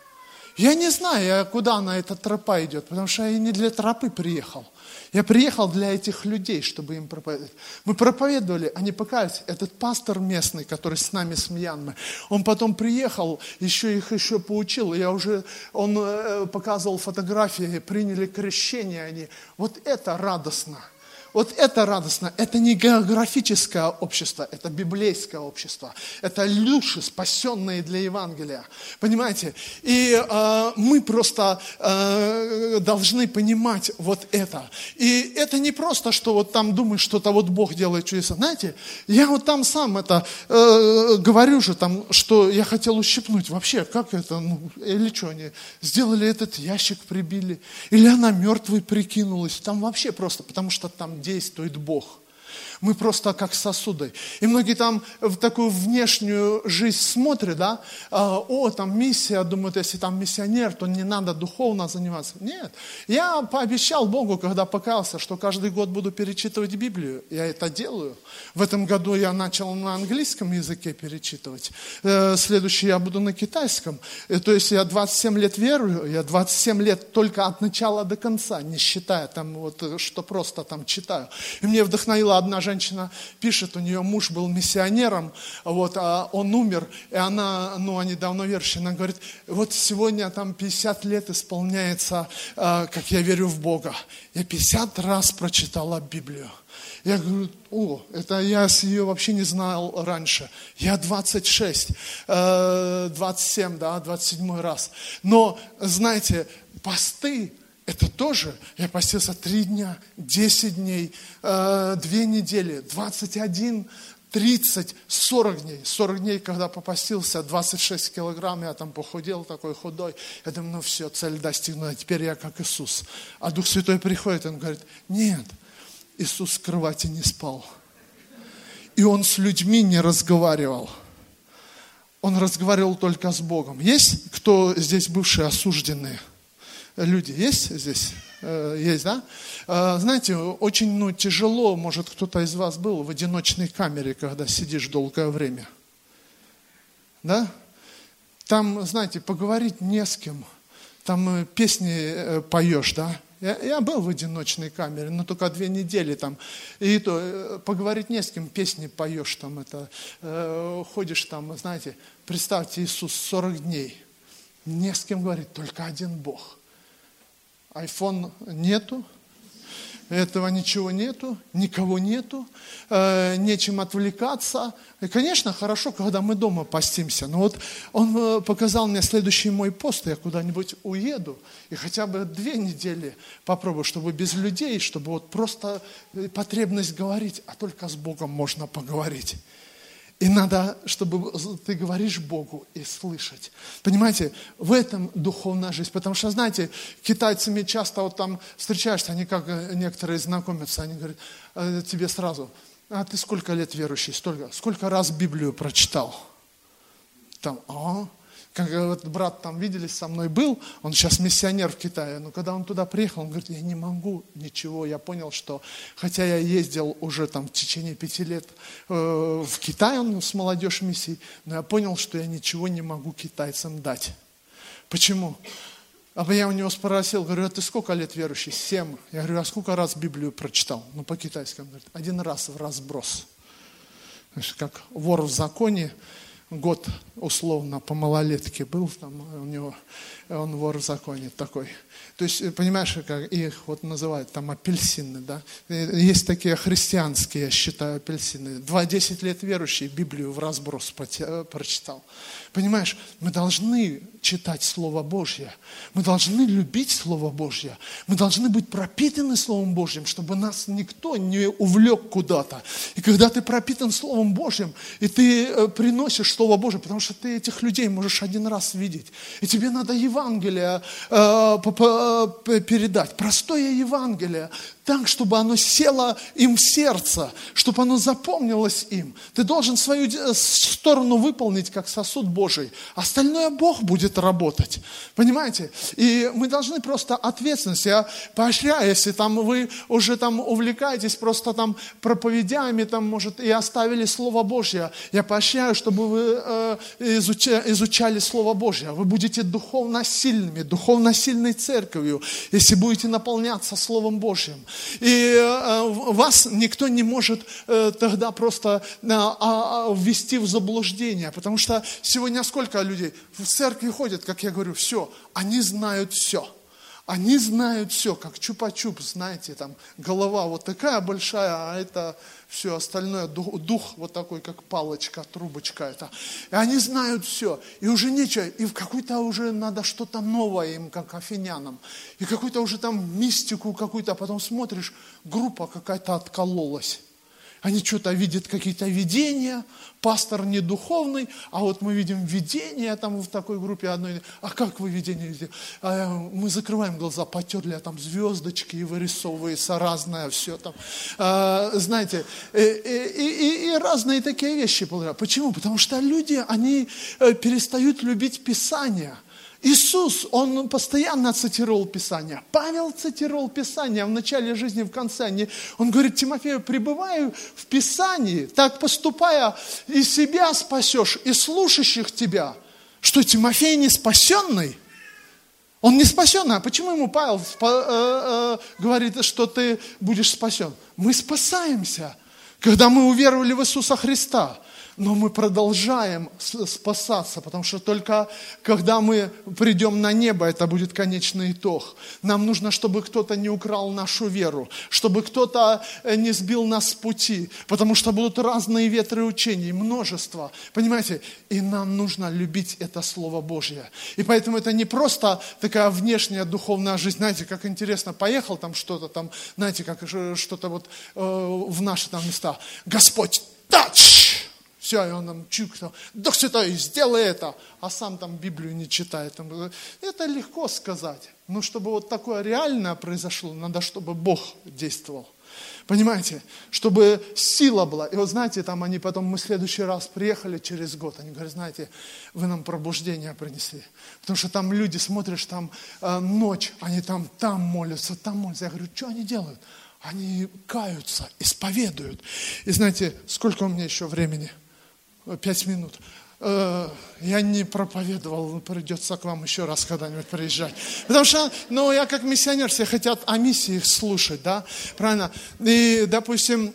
Я не знаю, куда на эта тропа идет, потому что я не для тропы приехал. Я приехал для этих людей, чтобы им проповедовать. Мы проповедовали, они покаялись. Этот пастор местный, который с нами с Мьянмы, он потом приехал, еще их еще поучил. Я уже, он э, показывал фотографии, приняли крещение они. Вот это радостно. Вот это радостно. Это не географическое общество, это библейское общество. Это души, спасенные для Евангелия. Понимаете? И э, мы просто э, должны понимать вот это. И это не просто, что вот там думаешь, что-то вот Бог делает чудеса. Знаете, я вот там сам это э, говорю же, там, что я хотел ущипнуть. Вообще, как это? Ну, или что они сделали этот ящик, прибили? Или она мертвой прикинулась? Там вообще просто, потому что там действует Бог. Мы просто как сосуды. И многие там в такую внешнюю жизнь смотрят, да, а, о, там миссия, думают, если там миссионер, то не надо духовно заниматься. Нет. Я пообещал Богу, когда покаялся, что каждый год буду перечитывать Библию. Я это делаю. В этом году я начал на английском языке перечитывать. Э, следующий я буду на китайском. Э, то есть я 27 лет верую, я 27 лет только от начала до конца, не считая там вот, что просто там читаю. И мне вдохновила одна женщина пишет, у нее муж был миссионером, вот, а он умер, и она, ну, они давно верующие, она говорит, вот сегодня там 50 лет исполняется, а, как я верю в Бога. Я 50 раз прочитала Библию. Я говорю, о, это я ее вообще не знал раньше. Я 26, 27, э, да, 27 раз. Но, знаете, посты, это тоже, я постился три дня, 10 дней, э, две недели, 21, 30, 40 дней. 40 дней, когда попастился, 26 килограмм, я там похудел, такой худой. Я думаю, ну все, цель достигнута, теперь я как Иисус. А Дух Святой приходит, он говорит, нет, Иисус в кровати не спал. И он с людьми не разговаривал. Он разговаривал только с Богом. Есть кто здесь бывшие осужденные? Люди есть здесь? Э, есть, да? Э, знаете, очень ну, тяжело, может, кто-то из вас был в одиночной камере, когда сидишь долгое время. Да? Там, знаете, поговорить не с кем. Там э, песни поешь, да? Я, я был в одиночной камере, но только две недели там. И то поговорить не с кем, песни поешь там, это, э, ходишь там, знаете, представьте, Иисус 40 дней. Не с кем говорить, только один Бог – iPhone нету, этого ничего нету, никого нету, э, нечем отвлекаться. И, конечно, хорошо, когда мы дома постимся. Но вот он э, показал мне следующий мой пост, я куда-нибудь уеду, и хотя бы две недели попробую, чтобы без людей, чтобы вот просто э, потребность говорить, а только с Богом можно поговорить. И надо, чтобы ты говоришь Богу и слышать. Понимаете, в этом духовная жизнь. Потому что, знаете, китайцами часто вот там встречаешься, они как э, некоторые знакомятся, они говорят э, тебе сразу, а ты сколько лет верующий? Столько. Сколько раз Библию прочитал? Там, а, как вот брат там виделись со мной был, он сейчас миссионер в Китае, но когда он туда приехал, он говорит, я не могу ничего, я понял, что хотя я ездил уже там в течение пяти лет э, в Китай, он с молодежь миссии, но я понял, что я ничего не могу китайцам дать. Почему? А я у него спросил, говорю, а ты сколько лет верующий? Семь. Я говорю, а сколько раз Библию прочитал? Ну, по-китайски. Он говорит, один раз в разброс. Как вор в законе, год условно по малолетке был, там у него, он вор в законе такой. То есть, понимаешь, как их вот называют там апельсины, да? Есть такие христианские, я считаю, апельсины. Два десять лет верующий Библию в разброс прочитал. Понимаешь, мы должны читать Слово Божье. Мы должны любить Слово Божье. Мы должны быть пропитаны Словом Божьим, чтобы нас никто не увлек куда-то. И когда ты пропитан Словом Божьим, и ты э, приносишь Слово Божье, потому что ты этих людей можешь один раз видеть, и тебе надо Евангелие э, передать, простое Евангелие, так, чтобы оно село им в сердце, чтобы оно запомнилось им. Ты должен свою сторону выполнить, как сосуд Божий. Остальное Бог будет работать. Понимаете? И мы должны просто ответственность. Я поощряю, если там вы уже там увлекаетесь просто там проповедями, там, может, и оставили Слово Божье, я поощряю, чтобы вы э, изучали, изучали Слово Божье. Вы будете духовно сильными, духовно сильной церковью, если будете наполняться Словом Божьим. И э, вас никто не может э, тогда просто э, а, а, ввести в заблуждение, потому что сегодня сколько людей? В церкви ходят, как я говорю, все, они знают все. Они знают все, как чупа-чуп, знаете, там голова вот такая большая, а это все остальное, дух, дух вот такой, как палочка, трубочка это. И они знают все, и уже нечего, и в какой-то уже надо что-то новое им, как афинянам, и какую-то уже там мистику какую-то, а потом смотришь, группа какая-то откололась. Они что-то видят, какие-то видения, пастор не духовный, а вот мы видим видение там в такой группе одной. А как вы видение видите? А мы закрываем глаза, потерли, а там звездочки и вырисовывается разное все там. А, знаете, и, и, и, и разные такие вещи. Почему? Потому что люди, они э, перестают любить Писание. Иисус, он постоянно цитировал Писание. Павел цитировал Писание в начале жизни, в конце. Он говорит, Тимофею, пребываю в Писании, так поступая, и себя спасешь, и слушающих тебя. Что, Тимофей не спасенный? Он не спасенный. А почему ему Павел э, э, говорит, что ты будешь спасен? Мы спасаемся, когда мы уверовали в Иисуса Христа но мы продолжаем спасаться, потому что только когда мы придем на небо, это будет конечный итог. Нам нужно, чтобы кто-то не украл нашу веру, чтобы кто-то э, не сбил нас с пути, потому что будут разные ветры учений, множество, понимаете? И нам нужно любить это Слово Божье. И поэтому это не просто такая внешняя духовная жизнь, знаете, как интересно, поехал там что-то там, знаете, как что-то вот э, в наши там места. Господь, тач! Все, и он нам чукнул, Дух Святой, сделай это, а сам там Библию не читает. Это легко сказать, но чтобы вот такое реальное произошло, надо, чтобы Бог действовал. Понимаете, чтобы сила была. И вот знаете, там они потом, мы в следующий раз приехали через год, они говорят, знаете, вы нам пробуждение принесли. Потому что там люди, смотришь, там э, ночь, они там, там молятся, там молятся. Я говорю, что они делают? Они каются, исповедуют. И знаете, сколько у меня еще времени? Пять минут. Э, я не проповедовал, придется к вам еще раз когда-нибудь приезжать. Потому что, ну, я как миссионер, все хотят о миссии слушать, да, правильно? И, допустим,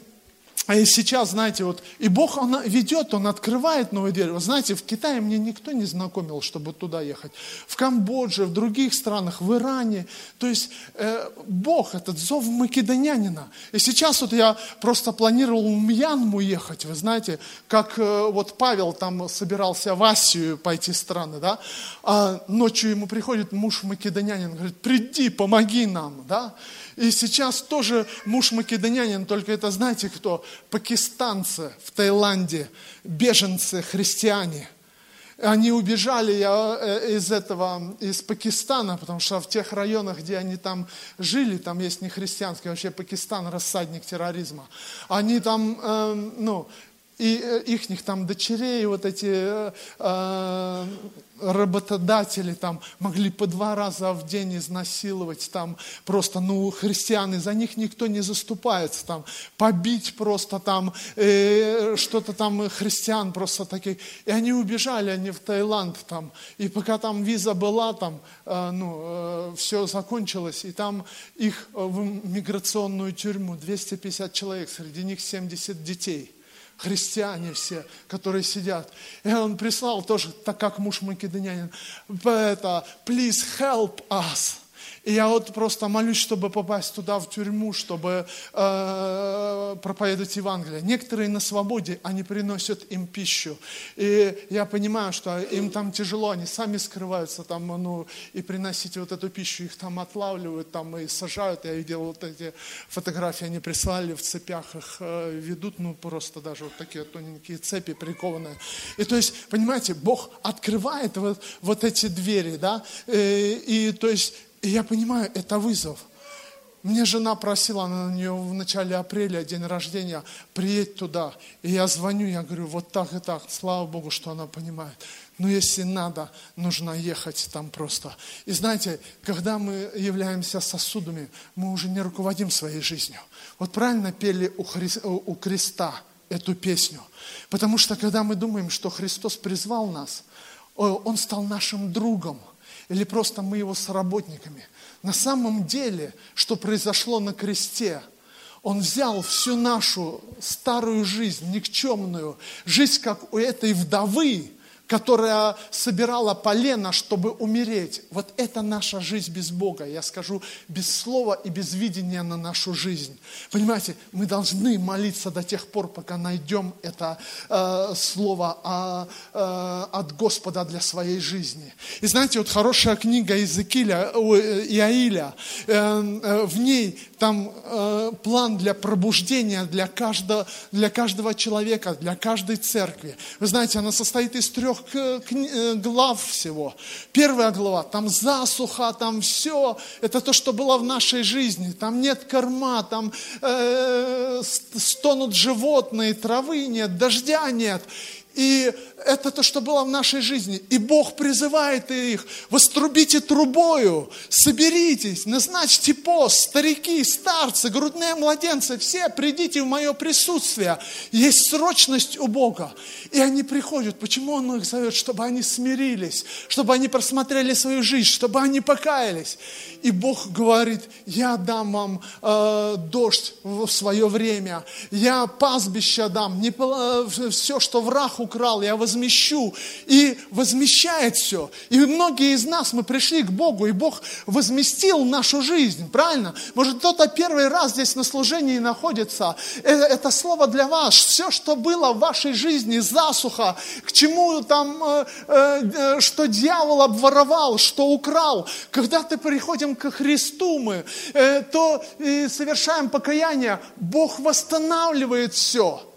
А и сейчас, знаете, вот, и Бог, Он ведет, Он открывает новые двери. Вы знаете, в Китае мне никто не знакомил, чтобы туда ехать. В Камбодже, в других странах, в Иране. То есть э, Бог, этот зов македонянина. И сейчас вот я просто планировал в Мьянму ехать, вы знаете, как э, вот Павел там собирался в Асию пойти страны, да, а ночью ему приходит муж македонянин, говорит, приди, помоги нам, да, и сейчас тоже муж македонянин, только это знаете кто? Пакистанцы в Таиланде, беженцы, христиане. Они убежали э, из этого, из Пакистана, потому что в тех районах, где они там жили, там есть не христианский, вообще Пакистан рассадник терроризма. Они там, э, ну, и э, их там дочерей, вот эти э, э, работодатели там могли по два раза в день изнасиловать, там просто, ну, христианы, за них никто не заступается, там, побить просто там, э, что-то там христиан просто такие. И они убежали, они в Таиланд там, и пока там виза была, там, э, ну, э, все закончилось, и там их в миграционную тюрьму. 250 человек, среди них 70 детей – христиане все, которые сидят. И он прислал тоже, так как муж македонянин, это, please help us. И я вот просто молюсь, чтобы попасть туда, в тюрьму, чтобы э, проповедовать Евангелие. Некоторые на свободе, они приносят им пищу. И я понимаю, что им там тяжело, они сами скрываются там, ну, и приносить вот эту пищу, их там отлавливают, там и сажают. Я видел вот эти фотографии, они прислали в цепях, их э, ведут, ну, просто даже вот такие тоненькие цепи прикованные. И то есть, понимаете, Бог открывает вот, вот эти двери, да, и, э, и то есть и я понимаю, это вызов. Мне жена просила, она на нее в начале апреля, день рождения, приедь туда. И я звоню, я говорю, вот так и так, слава Богу, что она понимает. Но если надо, нужно ехать там просто. И знаете, когда мы являемся сосудами, мы уже не руководим своей жизнью. Вот правильно пели у, Хри... у креста эту песню. Потому что когда мы думаем, что Христос призвал нас, Он стал нашим другом – или просто мы его соработниками. На самом деле, что произошло на кресте, он взял всю нашу старую жизнь, никчемную, жизнь, как у этой вдовы, которая собирала полено, чтобы умереть. Вот это наша жизнь без Бога. Я скажу, без слова и без видения на нашу жизнь. Понимаете, мы должны молиться до тех пор, пока найдем это э, слово э, э, от Господа для своей жизни. И знаете, вот хорошая книга Иезекииля, Иаиля, э, э, в ней там э, план для пробуждения для каждого, для каждого человека, для каждой церкви. Вы знаете, она состоит из трех Э, глав всего. Первая глава, там засуха, там все, это то, что было в нашей жизни. Там нет корма, там э, стонут животные, травы нет, дождя нет. И это то, что было в нашей жизни. И Бог призывает их, вострубите трубою, соберитесь, назначьте пост, старики, старцы, грудные младенцы, все придите в мое присутствие. Есть срочность у Бога. И они приходят. Почему Он их зовет? Чтобы они смирились, чтобы они просмотрели свою жизнь, чтобы они покаялись. И Бог говорит, я дам вам э, дождь в свое время, я пастбище дам, не, э, все, что враг украл, я возмещу. И возмещает все. И многие из нас, мы пришли к Богу, и Бог возместил нашу жизнь, правильно? Может, кто-то первый раз здесь на служении находится. Это, это слово для вас. Все, что было в вашей жизни, засуха, к чему там, э, э, что дьявол обворовал, что украл. Когда ты приходим ко Христу мы, э, то э, совершаем покаяние, Бог восстанавливает все.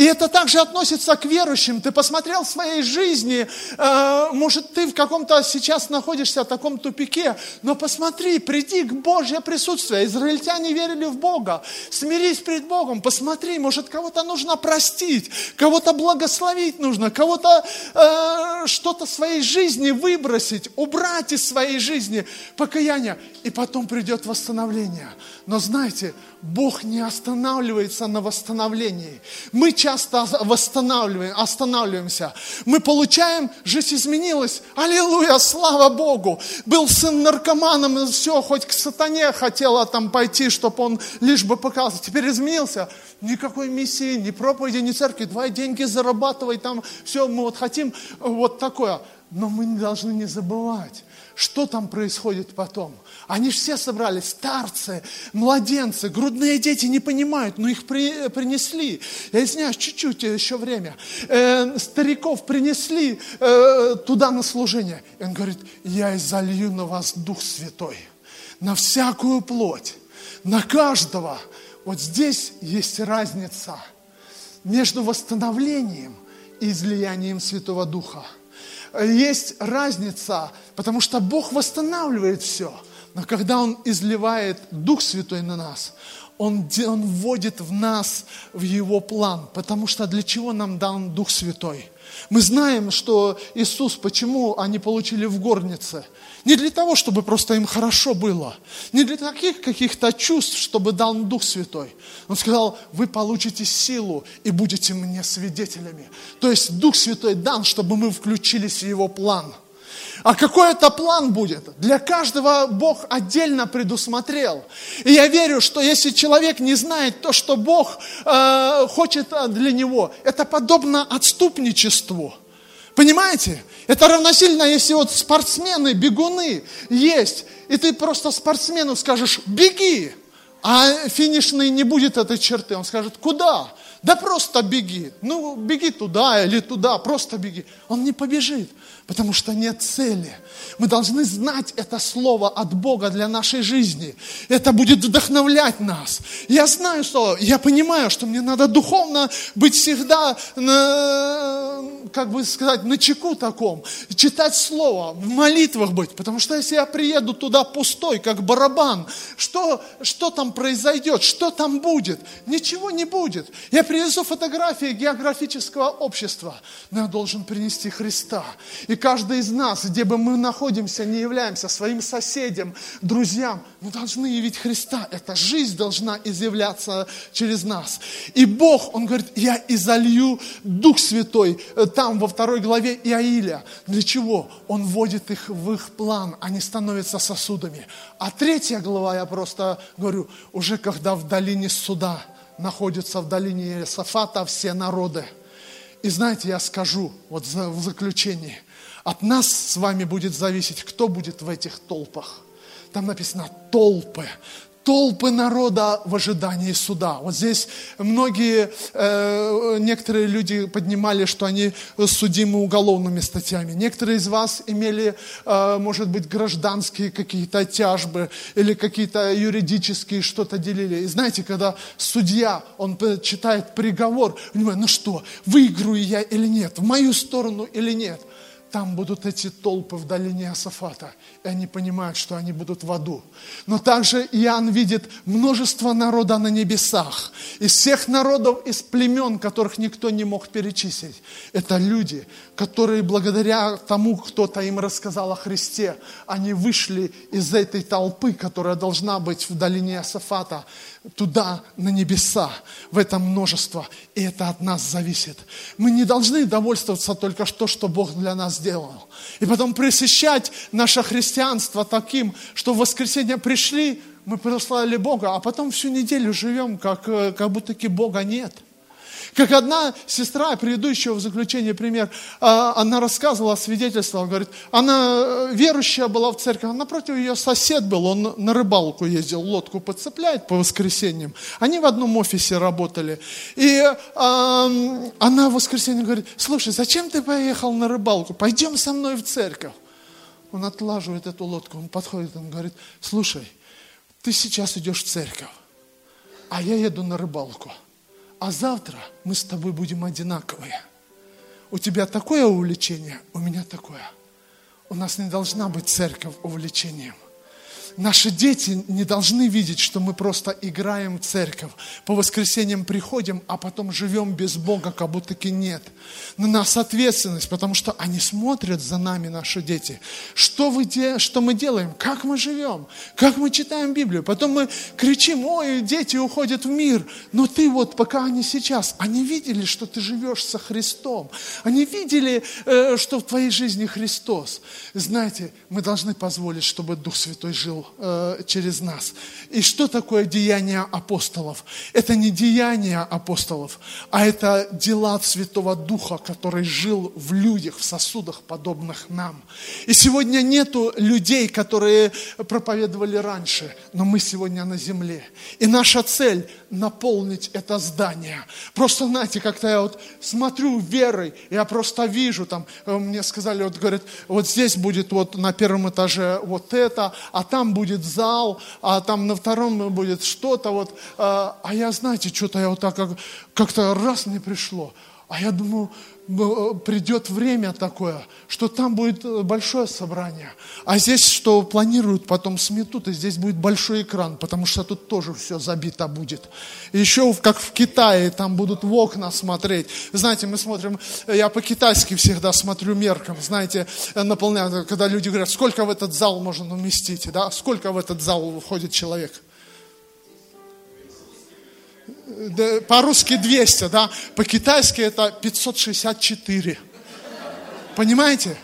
И это также относится к верующим. Ты посмотрел в своей жизни, э, может, ты в каком-то сейчас находишься в таком тупике, но посмотри, приди к Божье присутствие. Израильтяне верили в Бога. Смирись перед Богом, посмотри, может, кого-то нужно простить, кого-то благословить нужно, кого-то э, что-то в своей жизни выбросить, убрать из своей жизни покаяние, и потом придет восстановление. Но знаете, Бог не останавливается на восстановлении. Мы часто восстанавливаем, останавливаемся. Мы получаем, жизнь изменилась. Аллилуйя, слава Богу. Был сын наркоманом, и все, хоть к сатане хотела там пойти, чтобы он лишь бы показывал. Теперь изменился. Никакой миссии, ни проповеди, ни церкви. Давай деньги зарабатывай, там все, мы вот хотим вот такое. Но мы не должны не забывать, что там происходит потом. Они все собрались, старцы, младенцы, грудные дети не понимают, но их при, принесли. Я извиняюсь, чуть-чуть еще время. Э, стариков принесли э, туда на служение. И он говорит, я изолью на вас Дух Святой, на всякую плоть, на каждого. Вот здесь есть разница между восстановлением и излиянием Святого Духа есть разница, потому что Бог восстанавливает все. Но когда Он изливает Дух Святой на нас, он, он вводит в нас в Его план. Потому что для чего нам дан Дух Святой? Мы знаем, что Иисус, почему они получили в горнице? Не для того, чтобы просто им хорошо было. Не для таких каких-то чувств, чтобы дал Дух Святой. Он сказал, вы получите силу и будете мне свидетелями. То есть Дух Святой дан, чтобы мы включились в Его план – а какой это план будет? Для каждого Бог отдельно предусмотрел. И я верю, что если человек не знает то, что Бог э, хочет для него, это подобно отступничеству. Понимаете? Это равносильно, если вот спортсмены, бегуны есть, и ты просто спортсмену скажешь «беги», а финишный не будет этой черты, он скажет «куда?» Да просто беги. Ну, беги туда или туда, просто беги. Он не побежит потому что нет цели. Мы должны знать это слово от Бога для нашей жизни. Это будет вдохновлять нас. Я знаю, что, я понимаю, что мне надо духовно быть всегда, на, как бы сказать, на чеку таком, читать слово, в молитвах быть, потому что если я приеду туда пустой, как барабан, что, что там произойдет, что там будет? Ничего не будет. Я привезу фотографии географического общества, но я должен принести Христа. И каждый из нас, где бы мы находимся, не являемся своим соседям, друзьям, мы должны явить Христа. Эта жизнь должна изъявляться через нас. И Бог, Он говорит, я изолью Дух Святой э, там во второй главе Иаиля. Для чего? Он вводит их в их план, они становятся сосудами. А третья глава, я просто говорю, уже когда в долине суда находятся в долине Иосафата все народы. И знаете, я скажу вот в заключении – от нас с вами будет зависеть, кто будет в этих толпах. Там написано толпы, толпы народа в ожидании суда. Вот здесь многие, э, некоторые люди поднимали, что они судимы уголовными статьями. Некоторые из вас имели, э, может быть, гражданские какие-то тяжбы или какие-то юридические что-то делили. И знаете, когда судья, он читает приговор, понимает, ну что, выиграю я или нет, в мою сторону или нет там будут эти толпы в долине Асафата, и они понимают, что они будут в аду. Но также Иоанн видит множество народа на небесах. Из всех народов, из племен, которых никто не мог перечислить. Это люди, которые благодаря тому, кто-то им рассказал о Христе, они вышли из этой толпы, которая должна быть в долине Асафата, туда, на небеса, в это множество. И это от нас зависит. Мы не должны довольствоваться только то, что Бог для нас сделал. И потом пресыщать наше христианство таким, что в воскресенье пришли, мы прославили Бога, а потом всю неделю живем, как, э, как будто Бога нет – как одна сестра, еще в заключение пример, а, она рассказывала свидетельство, говорит, она э, верующая была в церкви, а напротив ее сосед был, он на рыбалку ездил, лодку подцепляет по воскресеньям. Они в одном офисе работали. И э, она в воскресенье говорит, слушай, зачем ты поехал на рыбалку? Пойдем со мной в церковь. Он отлаживает эту лодку, он подходит, он говорит, слушай, ты сейчас идешь в церковь, а я еду на рыбалку а завтра мы с тобой будем одинаковые. У тебя такое увлечение, у меня такое. У нас не должна быть церковь увлечением. Наши дети не должны видеть, что мы просто играем в церковь. По воскресеньям приходим, а потом живем без Бога, как будто таки нет. На нас ответственность, потому что они смотрят за нами, наши дети. Что, вы де, что мы делаем? Как мы живем? Как мы читаем Библию? Потом мы кричим, ой, дети уходят в мир. Но ты вот, пока они сейчас, они видели, что ты живешь со Христом. Они видели, э, что в твоей жизни Христос. Знаете, мы должны позволить, чтобы Дух Святой жил э, через нас. И что такое деяние апостолов? Это не деяние апостолов, а это дела Святого Духа, который жил в людях, в сосудах, подобных нам. И сегодня нету людей, которые проповедовали раньше, но мы сегодня на земле. И наша цель – наполнить это здание. Просто, знаете, как-то я вот смотрю верой, я просто вижу, там, э, мне сказали, вот, говорят, вот здесь будет вот на первом этаже вот это, а там будет зал, а там на втором будет что-то вот. А, а я, знаете, что-то я вот так как, как-то раз мне пришло. А я думаю, придет время такое, что там будет э, большое собрание. А здесь, что планируют, потом сметут, и здесь будет большой экран, потому что тут тоже все забито будет. Еще, как в Китае, там будут в окна смотреть. Знаете, мы смотрим, я по-китайски всегда смотрю меркам, знаете, э, наполняю, когда люди говорят, сколько в этот зал можно уместить, да, сколько в этот зал входит человек – по-русски 200, да, по-китайски это 564. Понимаете?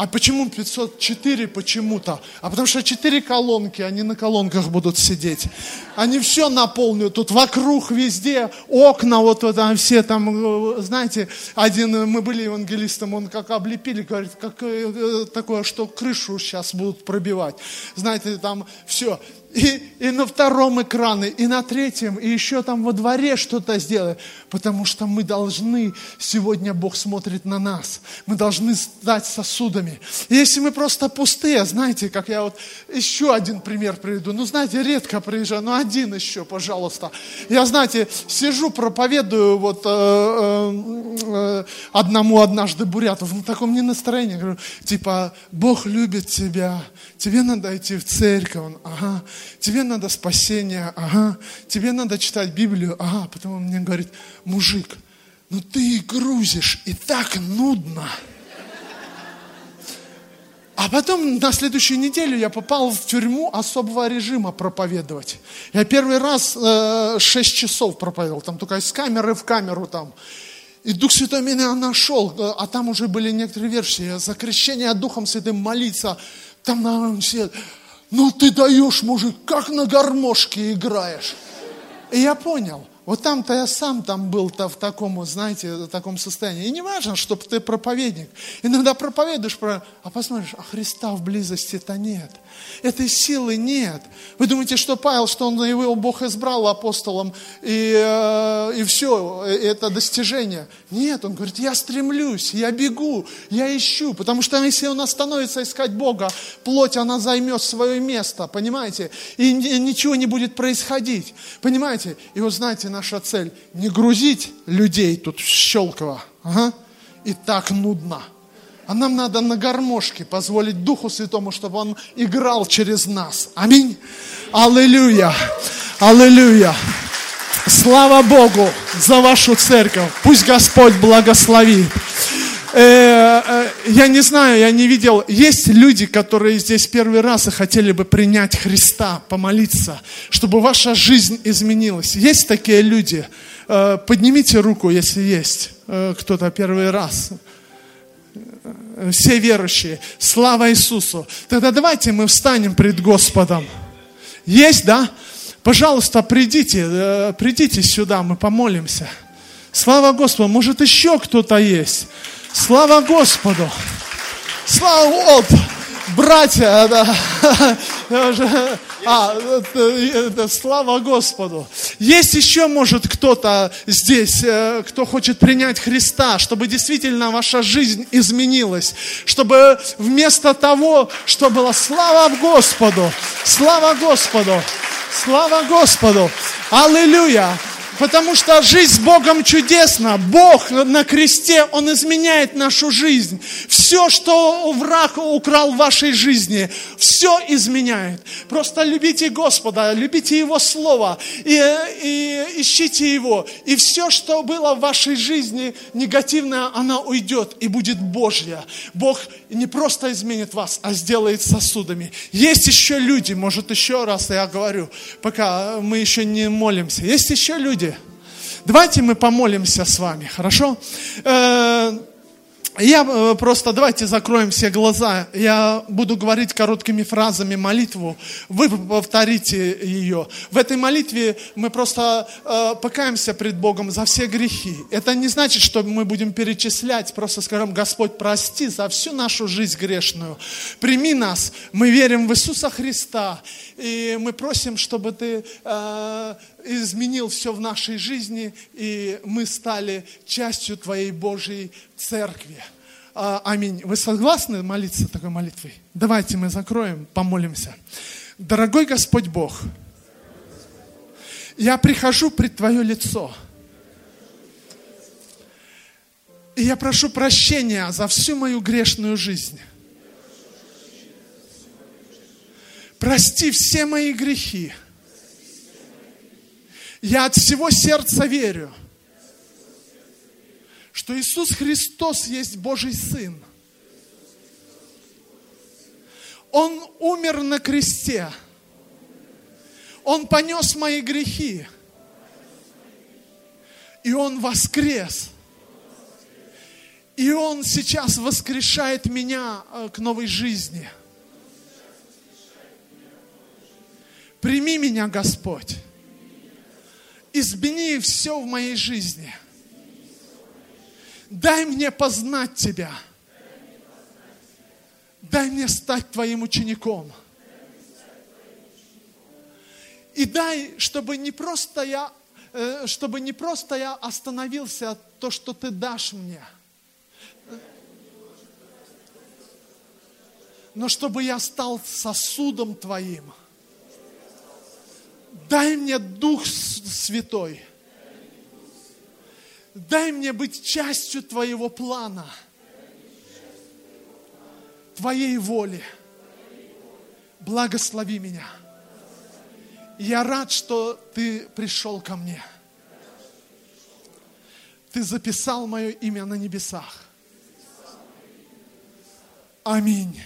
А почему 504 почему-то? А потому что четыре колонки, они на колонках будут сидеть. Они все наполнят, тут вокруг, везде, окна, вот там все там, э, знаете, один, мы были евангелистом, он как облепили, говорит, как э, такое, что крышу сейчас будут пробивать. Знаете, там все. И, и на втором экране, и на третьем, и еще там во дворе что-то сделать. Потому что мы должны, сегодня Бог смотрит на нас. Мы должны стать сосудами. И если мы просто пустые, знаете, как я вот еще один пример приведу. Ну, знаете, редко приезжаю, но один еще, пожалуйста. Я, знаете, сижу, проповедую вот э, э, э, одному однажды бурятов, на таком не настроении. Говорю, типа, Бог любит тебя, тебе надо идти в церковь. Он, ага тебе надо спасение, ага, тебе надо читать Библию, ага. Потом он мне говорит, мужик, ну ты и грузишь, и так нудно. А потом на следующую неделю я попал в тюрьму особого режима проповедовать. Я первый раз э, 6 часов проповедовал, там только из камеры в камеру там. И Дух Святой меня нашел, а там уже были некоторые версии. За крещение Духом Святым молиться. Там на все ну ты даешь, мужик, как на гармошке играешь. И я понял, вот там-то я сам там был-то в таком, знаете, в таком состоянии. И не важно, чтобы ты проповедник. Иногда проповедуешь, а посмотришь, а Христа в близости-то нет. Этой силы нет. Вы думаете, что Павел, что он его Бог избрал апостолом, и, э, и все, это достижение? Нет, он говорит, я стремлюсь, я бегу, я ищу, потому что если он остановится искать Бога, плоть, она займет свое место, понимаете? И ничего не будет происходить, понимаете? И вот знаете, наша цель не грузить людей тут Щелково, ага, и так нудно – а нам надо на гармошке позволить Духу Святому, чтобы Он играл через нас. Аминь. Аллилуйя. Аллилуйя. Слава Богу за вашу церковь. Пусть Господь благословит. Э, э, я не знаю, я не видел. Есть люди, которые здесь первый раз и хотели бы принять Христа, помолиться, чтобы ваша жизнь изменилась. Есть такие люди? Э, поднимите руку, если есть кто-то первый раз все верующие. Слава Иисусу. Тогда давайте мы встанем пред Господом. Есть, да? Пожалуйста, придите, придите сюда, мы помолимся. Слава Господу. Может, еще кто-то есть? Слава Господу. Слава Господу! Братья, да, а, это, слава Господу. Есть еще, может, кто-то здесь, э, кто хочет принять Христа, чтобы действительно ваша жизнь изменилась, чтобы вместо того, что было слава Господу, слава Господу, слава Господу, аллилуйя, Потому что жизнь с Богом чудесна. Бог на кресте, Он изменяет нашу жизнь. Все, что враг украл в вашей жизни, все изменяет. Просто любите Господа, любите Его Слово и, и ищите Его. И все, что было в вашей жизни негативное, оно уйдет и будет Божье. Бог не просто изменит вас, а сделает сосудами. Есть еще люди, может еще раз я говорю, пока мы еще не молимся. Есть еще люди, Давайте мы помолимся с вами, хорошо? Я э, просто, давайте закроем все глаза. Я буду говорить короткими фразами молитву. Вы повторите ее. В этой молитве мы просто э, покаемся пред Богом за все грехи. Это не значит, что мы будем перечислять. Просто скажем, Господь, прости за всю нашу жизнь грешную. Прими нас. Мы верим в Иисуса Христа. И мы просим, чтобы Ты э, изменил все в нашей жизни, и мы стали частью Твоей Божьей Церкви. А, аминь. Вы согласны молиться такой молитвой? Давайте мы закроем, помолимся. Дорогой Господь Бог, я прихожу пред Твое лицо. И я прошу прощения за всю мою грешную жизнь. Прости все мои грехи. Я от всего сердца верю, что Иисус Христос есть Божий Сын. Он умер на кресте. Он понес мои грехи. И Он воскрес. И Он сейчас воскрешает меня э, к новой жизни. Прими меня, Господь измени все в моей жизни. Дай мне познать Тебя. Дай мне стать Твоим учеником. И дай, чтобы не просто я, э, чтобы не просто я остановился от то, что Ты дашь мне, но чтобы я стал сосудом Твоим – Дай мне Дух Святой. Дай мне быть частью Твоего плана, Твоей воли. Благослови меня. Я рад, что Ты пришел ко мне. Ты записал мое имя на небесах. Аминь.